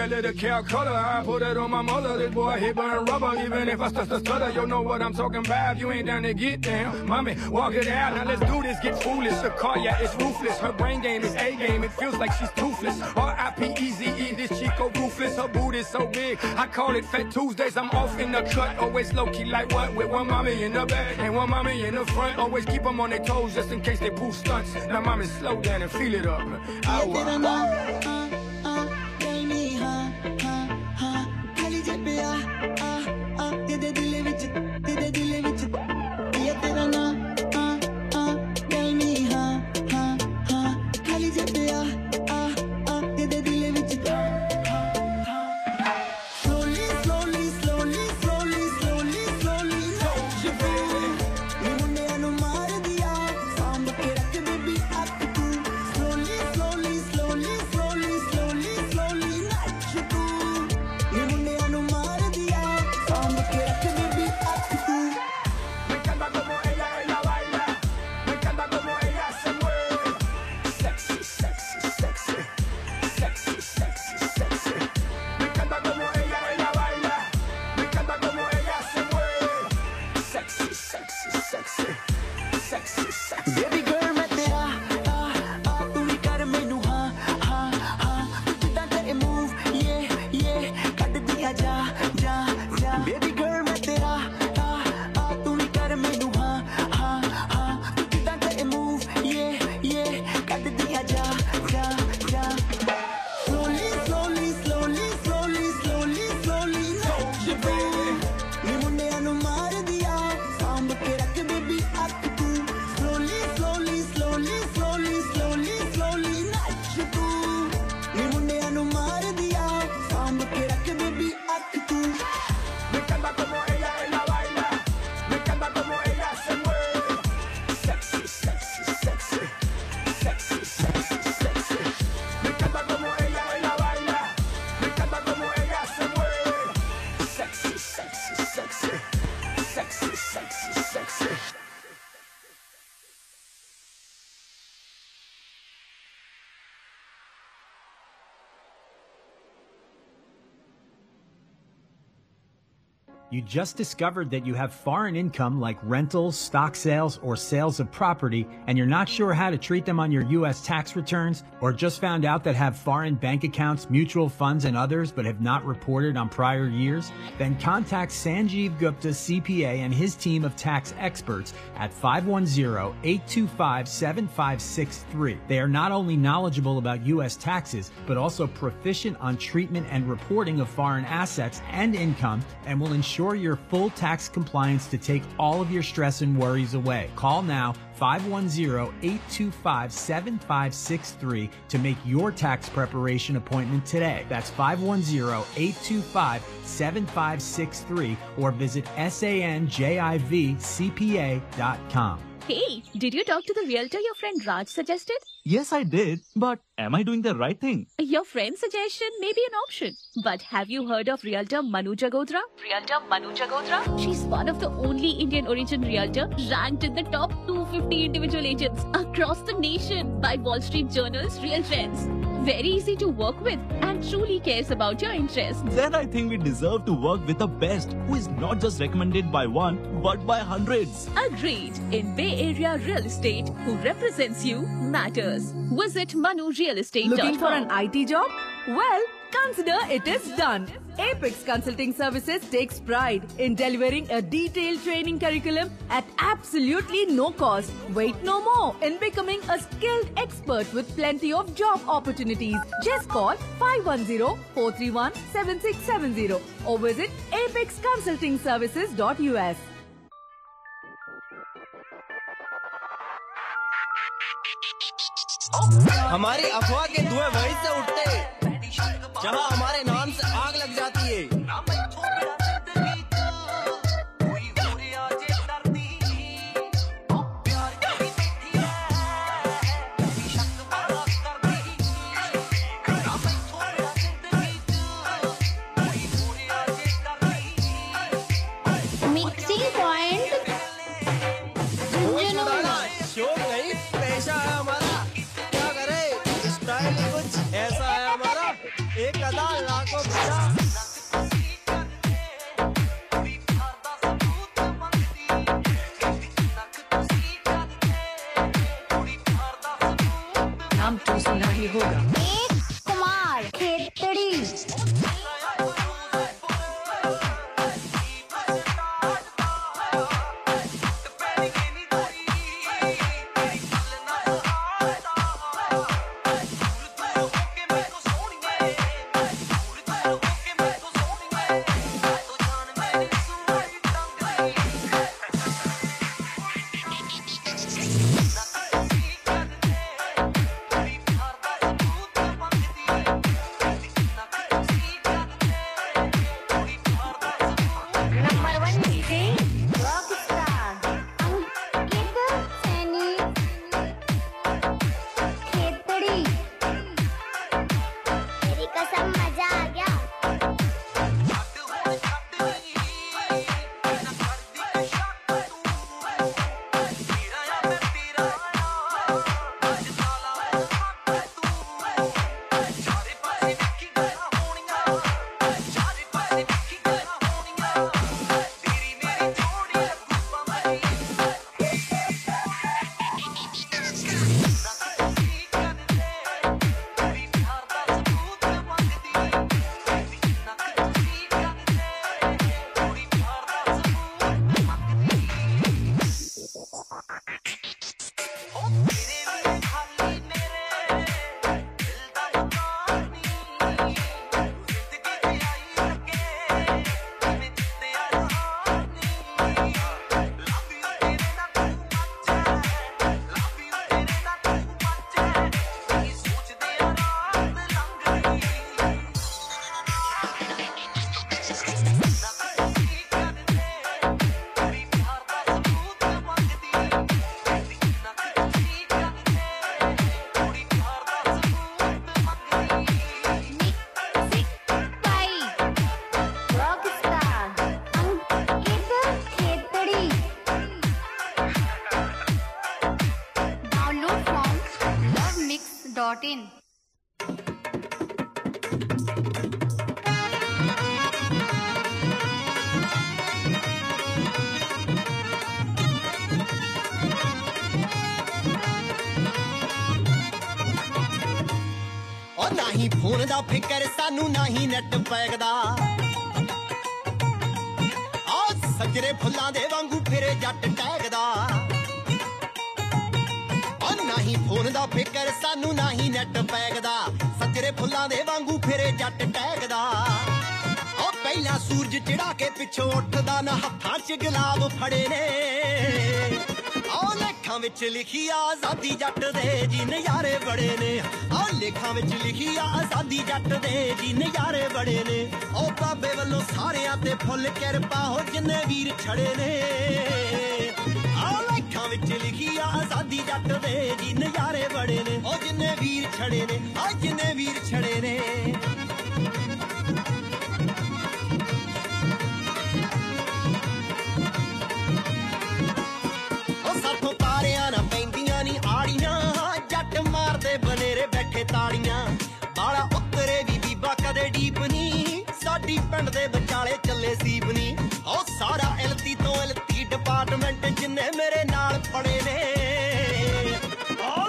that little Calcutta. I put it on my mother. This boy he burn rubber. Even if I start to stutter, you know what I'm talking about. You ain't down to get down. Mommy, walk it out. Now let's do this. Get foolish. The car, yeah, it's ruthless. Her brain game is A game. It feels like she's toothless. R-I-P-E-Z-E. This Chico ruthless. Her boot is so big. I call it Fat Tuesdays. I'm off in the cut. Always low key like what? With one mommy in the back and one mommy in the front. Always keep them on their toes just in case they pull stunts. Now mommy slow down and feel it up. I didn't. Just discovered that you have foreign income like rentals, stock sales, or sales of property, and you're not sure how to treat them on your U.S. tax returns, or just found out that have foreign bank accounts, mutual funds, and others, but have not reported on prior years? Then contact Sanjeev Gupta CPA and his team of tax experts at 510-825-7563. They are not only knowledgeable about U.S. taxes, but also proficient on treatment and reporting of foreign assets and income, and will ensure your full tax compliance to take all of your stress and worries away. Call now 510-825-7563 to make your tax preparation appointment today. That's 510-825-7563 or visit sanjivcpa.com. Hey, did you talk to the realtor your friend Raj suggested? Yes, I did. But am I doing the right thing? Your friend's suggestion may be an option. But have you heard of realtor Manu Jagodra? Realtor Manu Jagodra? She's one of the only Indian origin realtor ranked in the top 250 individual agents across the nation by Wall Street Journal's Real Trends. Very easy to work with and truly cares about your interests. Then I think we deserve to work with the best, who is not just recommended by one, but by hundreds. Agreed. In Bay Area Real Estate, who represents you matters. Visit manurealestate.com. Looking for an IT job? Well, consider it is done. Apex Consulting Services takes pride in delivering a detailed training curriculum at absolutely no cost. Wait no more in becoming a skilled expert with plenty of job opportunities. Just call 510-431-7670 or visit apexconsultingservices.us. हमारी अफवाह के धुएं वहीं से उठते जहाँ हमारे नाम से आग लग जाती है। ਨਹੀਂ ਦਾ ਫਿਕਰ ਸਾਨੂੰ ਨਹੀਂ ਨੈਟ ਪੈਕ ਆ ਸੱਜਰੇ ਫੁੱਲਾਂ ਦੇ ਵਾਂਗੂ ਫਿਰੇ ਜੱਟ ਟੈਗਦਾ। ਉਹ ਨਹੀਂ ਫੋਨ ਦਾ ਫਿਕਰ ਸਾਨੂੰ ਨਹੀਂ ਨੈਟ ਪੈਕ ਦਾ ਸੱਜਰੇ ਫੁੱਲਾਂ ਦੇ ਵਾਂਗੂ ਫਿਰੇ ਜੱਟ ਟੈਗਦਾ। ਆ ਪਹਿਲਾਂ ਸੂਰਜ ਚੜਾ ਕੇ ਪਿੱਛੋਂ ਉੱਠਦਾ ਨਾ ਹੱਥਾਂ 'ਚ ਗੁਲਾਬ ਫੜੇ ਨੇ। ਵਿੱਚ ਲਿਖੀ ਆ ਆਜ਼ਾਦੀ ਜੱਟ ਦੇ ਜੀ ਨਜ਼ਾਰੇ ਬੜੇ ਨੇ ਆਹ ਲੇਖਾਂ ਵਿੱਚ ਲਿਖੀ ਆ ਆਜ਼ਾਦੀ ਜੱਟ ਦੇ ਜੀ ਨਜ਼ਾਰੇ ਬੜੇ ਨੇ ਉਹ ਬਾਬੇ ਵੱਲੋਂ ਸਾਰਿਆਂ ਤੇ ਫੁੱਲ ਕਿਰਪਾ ਹੋ ਜਿੰਨੇ ਵੀਰ ਛੜੇ ਨੇ ਆਹ ਲੇਖਾਂ ਵਿੱਚ ਲਿਖੀ ਆ ਆਜ਼ਾਦੀ ਜੱਟ ਦੇ ਜੀ ਨਜ਼ਾਰੇ ਬੜੇ ਨੇ ਉਹ ਜਿੰਨੇ ਵੀਰ ਛੜੇ ਨੇ ਆ ਜਿੰਨੇ ਵੀਰ ਸਾਡੀ ਦੇ ਵਿਚਾਲੇ ਚੱਲੇ ਸੀਪ ਨਹੀਂ ਉਹ ਸਾਰਾ ਐਲਤੀ ਤੋਂ ਐਲਤੀ ਡਿਪਾਰਟਮੈਂਟ ਜਿੰਨੇ ਮੇਰੇ ਨਾਲ ਫੜੇ ਨੇ।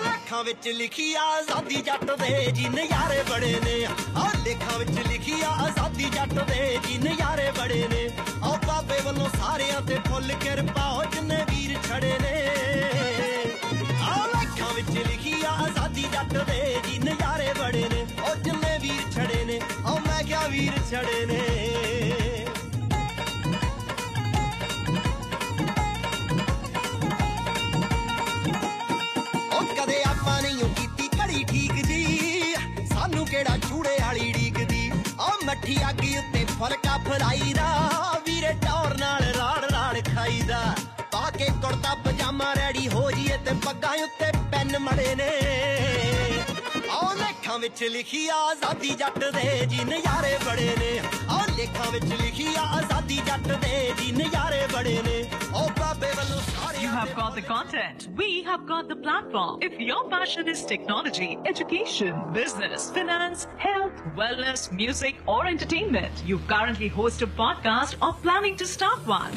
ਲੇਖਾਂ ਵਿੱਚ ਲਿਖੀ ਆਜ਼ਾਦੀ ਜੱਟ ਦੇ ਜੀ ਨਜ਼ਾਰੇ ਬੜੇ ਨੇ। ਆ ਲੇਖਾਂ ਵਿੱਚ ਲਿਖੀ ਆਜ਼ਾਦੀ ਜੱਟ ਦੇ ਜੀ ਨਜ਼ਾਰੇ ਬੜੇ ਨੇ। ਆ ਬਾਬੇ ਵੱਲੋਂ ਸਾਰਿਆਂ ਤੇ ਫੁੱਲ ਕਿਰਪਾ ਹੋ ਜਿੰਨੇ ਵੀਰ ਛੜੇ ਨੇ। ਆ ਲੇਖਾਂ ਵਿੱਚ ਲਿਖੀ ਆਜ਼ਾਦੀ ਜੱਟ ਦੇ ਜੀ ਨਜ਼ਾਰੇ ਬੜੇ ਨੇ। ਉਹ ਜਿੰਨੇ ਵੀਰ ਛੜੇ ਨੇ। ਉਹ ਮੈਂ ਕਿਹਾ ਵੀਰ ਛੜੇ ਨੇ। ਉਹ ਮੱਠੀ ਉੱਤੇ ਫਰਕਾ ਫਰਾਈਦਾ। ਵੀਰੇ ਟੌਰ ਨਾਲ ਰਾੜ ਰਾੜ ਖਾਈਦਾ। ਪਾ ਕੇ ਕੁੜਤਾ ਪਜਾਮਾ ਰੈਡੀ ਹੋ ਜੀਏ ਤੇ ਪੱਗਾਂ ਉੱਤੇ ਪੈਨ ਮੜੇ ਨੇ। ਉਹ ਲੇਖਾਂ ਵਿੱਚ ਲਿਖੀ ਆਜ਼ਾਦੀ ਜੱਟ ਦੇ ਜੀ ਨਜ਼ਾਰੇ ਬੜੇ ਨੇ। ਉਹ ਲੇਖਾਂ ਵਿੱਚ ਲਿਖੀ ਆਜ਼ਾਦੀ ਜੱਟ ਦੇ ਜੀ ਨਜ਼ਾਰੇ ਬੜੇ ਨੇ। ਉਹ ਬਾਬੇ ਵੱਲੋਂ have got the content. We have got the platform. If your passion is technology, education, business, finance, health, wellness, music, or entertainment, you currently host a podcast or planning to start one.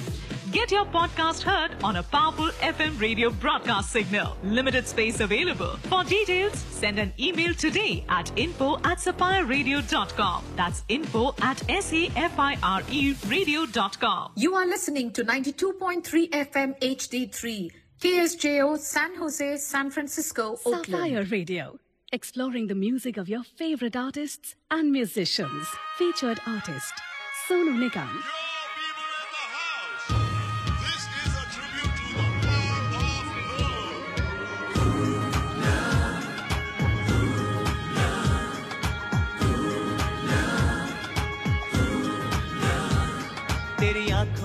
Get your podcast heard on a powerful FM radio broadcast signal. Limited space available. For details, send an email today at info at sapphireradio.com. That's info at S-A-F-I-R-E radio.com. You are listening to 92.3 FM HD3, KSJO, San Jose, San Francisco, Oakland. Sapphire Radio, exploring the music of your favorite artists and musicians. Featured artist Sonu Nigam.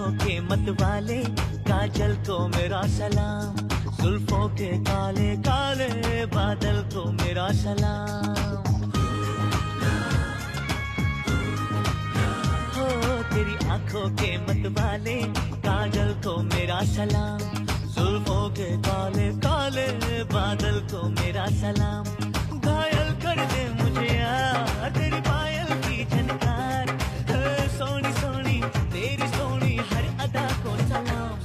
तेरी के मत वाले काजल को मेरा सलाम। जुल्फों के काले काले बादल को मेरा सलाम। हो, तेरी आँखों के मत वाले काजल को मेरा सलाम। जुल्फों के काले काले बादल को मेरा सलाम। घायल कर दे मुझे यार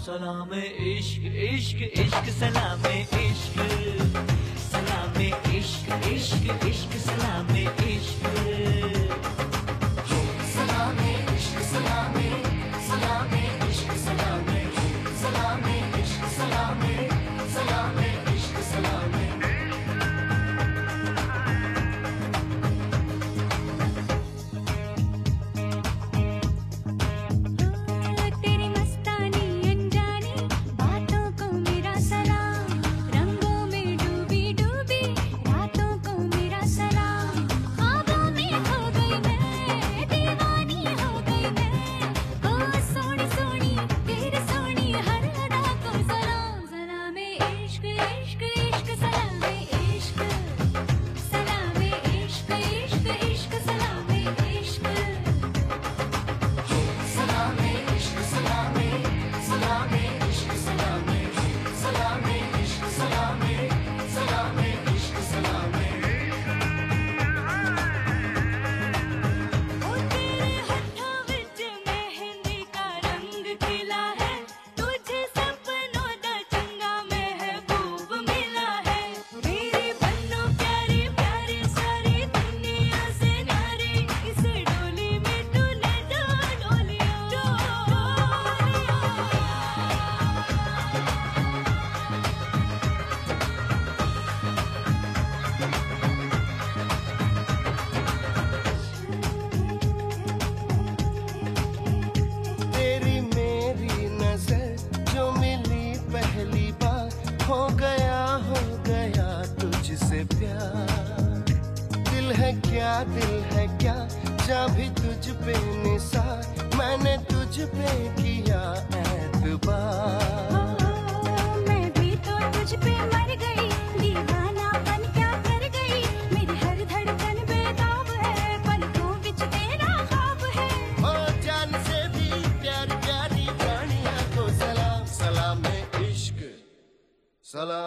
सलाम इश्क इश्क इश्क सलाम इश्क। सलाम इश्क इश्क इश्क सलाम इश्क।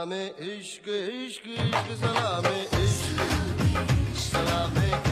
Salami, ishq, ishq, ishq, salami, ishq, salami,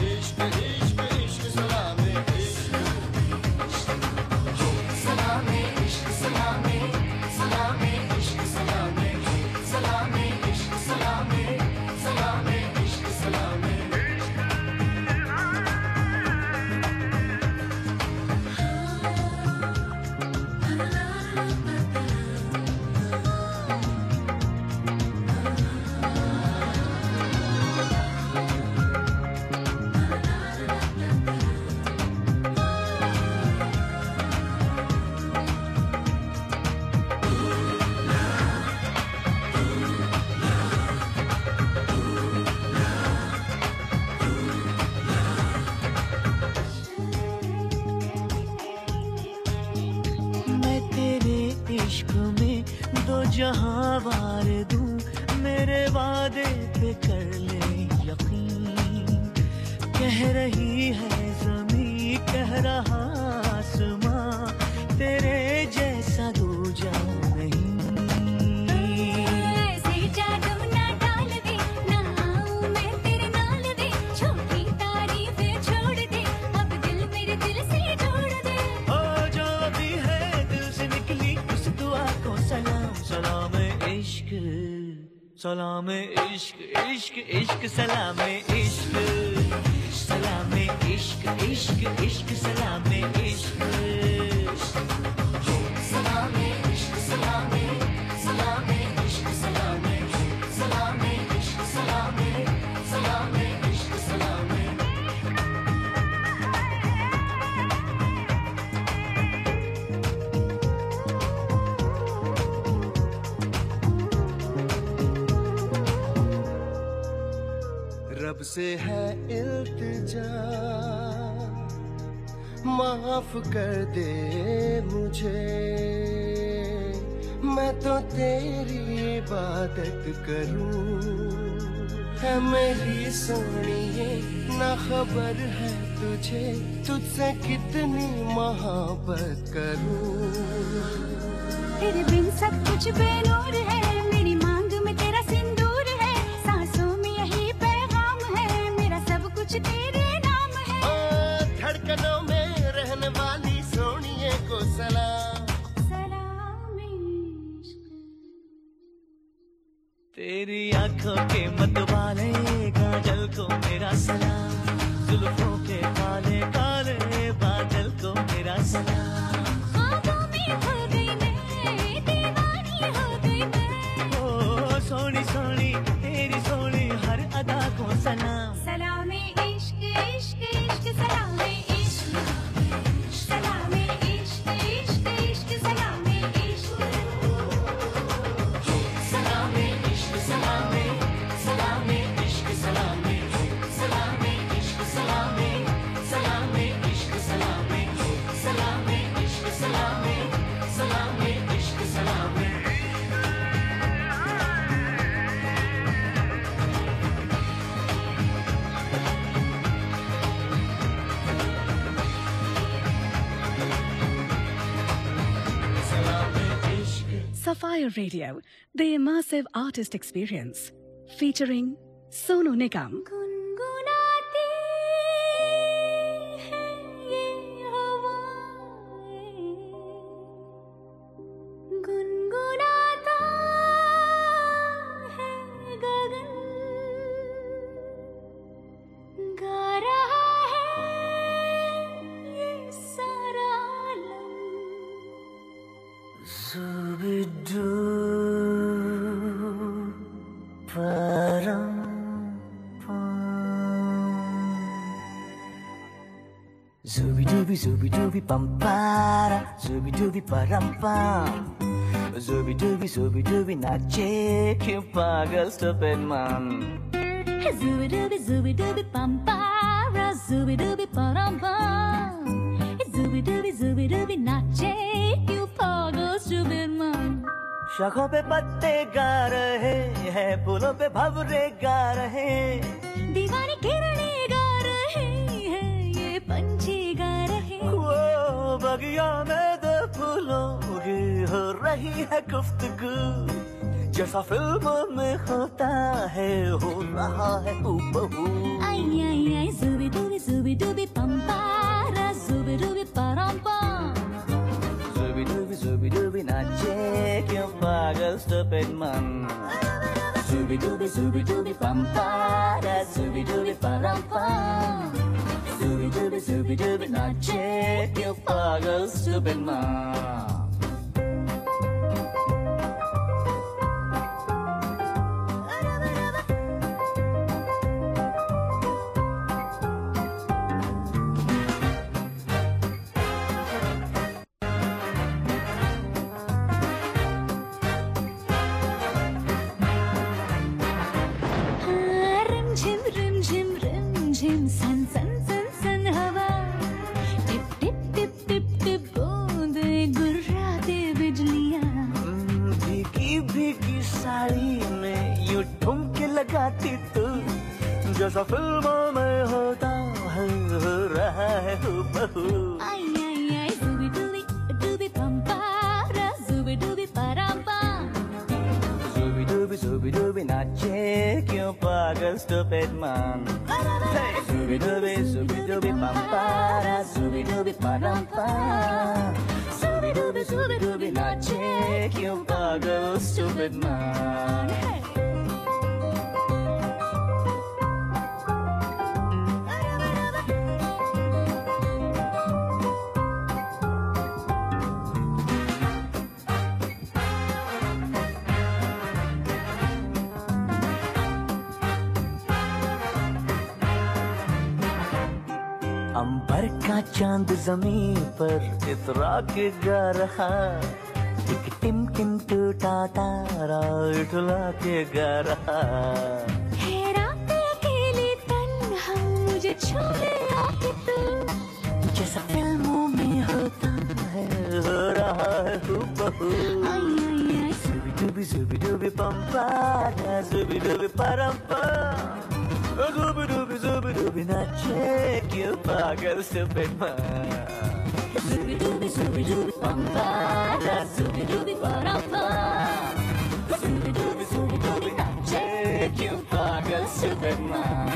selamı, işk, işk, işk selamı, माफ़ कर दे मुझे। मैं तो तेरी इबादत करूँ। है मेरी सोनिए ना खबर है तुझे। तुझसे कितनी मोहब्बत करूँ। तेरे बिन सब कुछ बेनूर है। मेरी मांग में तेरा सिंदूर है। सांसों में यही पैगाम है। मेरा सब कुछ तेरे तेरी आँखों के मतवाले काजल को मेरा सलाम। जुल्फों के काले काले बादल को मेरा सलाम। ख्वाबों में हो गई मैं दीवानी हो गई मैं। ओ Soni Radio, the immersive artist experience, featuring Sonu Nigam. Zubi dubi zubi dubi pampara Zubi dubi param pam Zubi dubi zubi dubi nache क्यों पागल stupid man Zooby dooby zooby dooby bum bara zooby dooby bum bum Zooby dooby zooby dooby नाचे क्यों पागल stupid man शाखों पे पत्ते गा रहे हैं पुलों पे भवरे गा रहे दीवानी किरणें बगिया में दो फूलों की हो रही है गुफ्तगू जैसा फ़िल्मों में होता है हो रहा है हूबहू आई आई आई bum bara zooby dooby bum bum Zubi dubi zubi dubi nache क्यों पागल pam para Zubi dubi param pam Zubi dubi zubi dubi nache क्यों पागल stupid man हाँ, रिम झिम रिम झिम रिम झिम सन सन गाती तू जैसा फिल्मों में होता है हो रहा है हूबहू Ay, ay, ay, zooby dooby, dooby bum para, zooby dooby paramba. Zooby dooby zooby dooby नाचे क्यों पागल stupid man Hey! Zooby dooby zooby dooby pam para zooby dooby param pam Zooby dooby zooby dooby नाचे क्यों पागल stupid man अंबर चाँद ज़मीन पर इतरा के गा रहा। एक टिम टिम टूटा तारा उठला के गा रहा। रात अकेली तन्हा, मुझे छोड़े आके जैसा फ़िल्मों में होता है हो रहा है हूबहू। नाचे you fucker stupid man. Zooby dooby zooby doo bum ba da zooby dooby ba da ba. Zooby dooby zooby dooby check you fucker stupid man.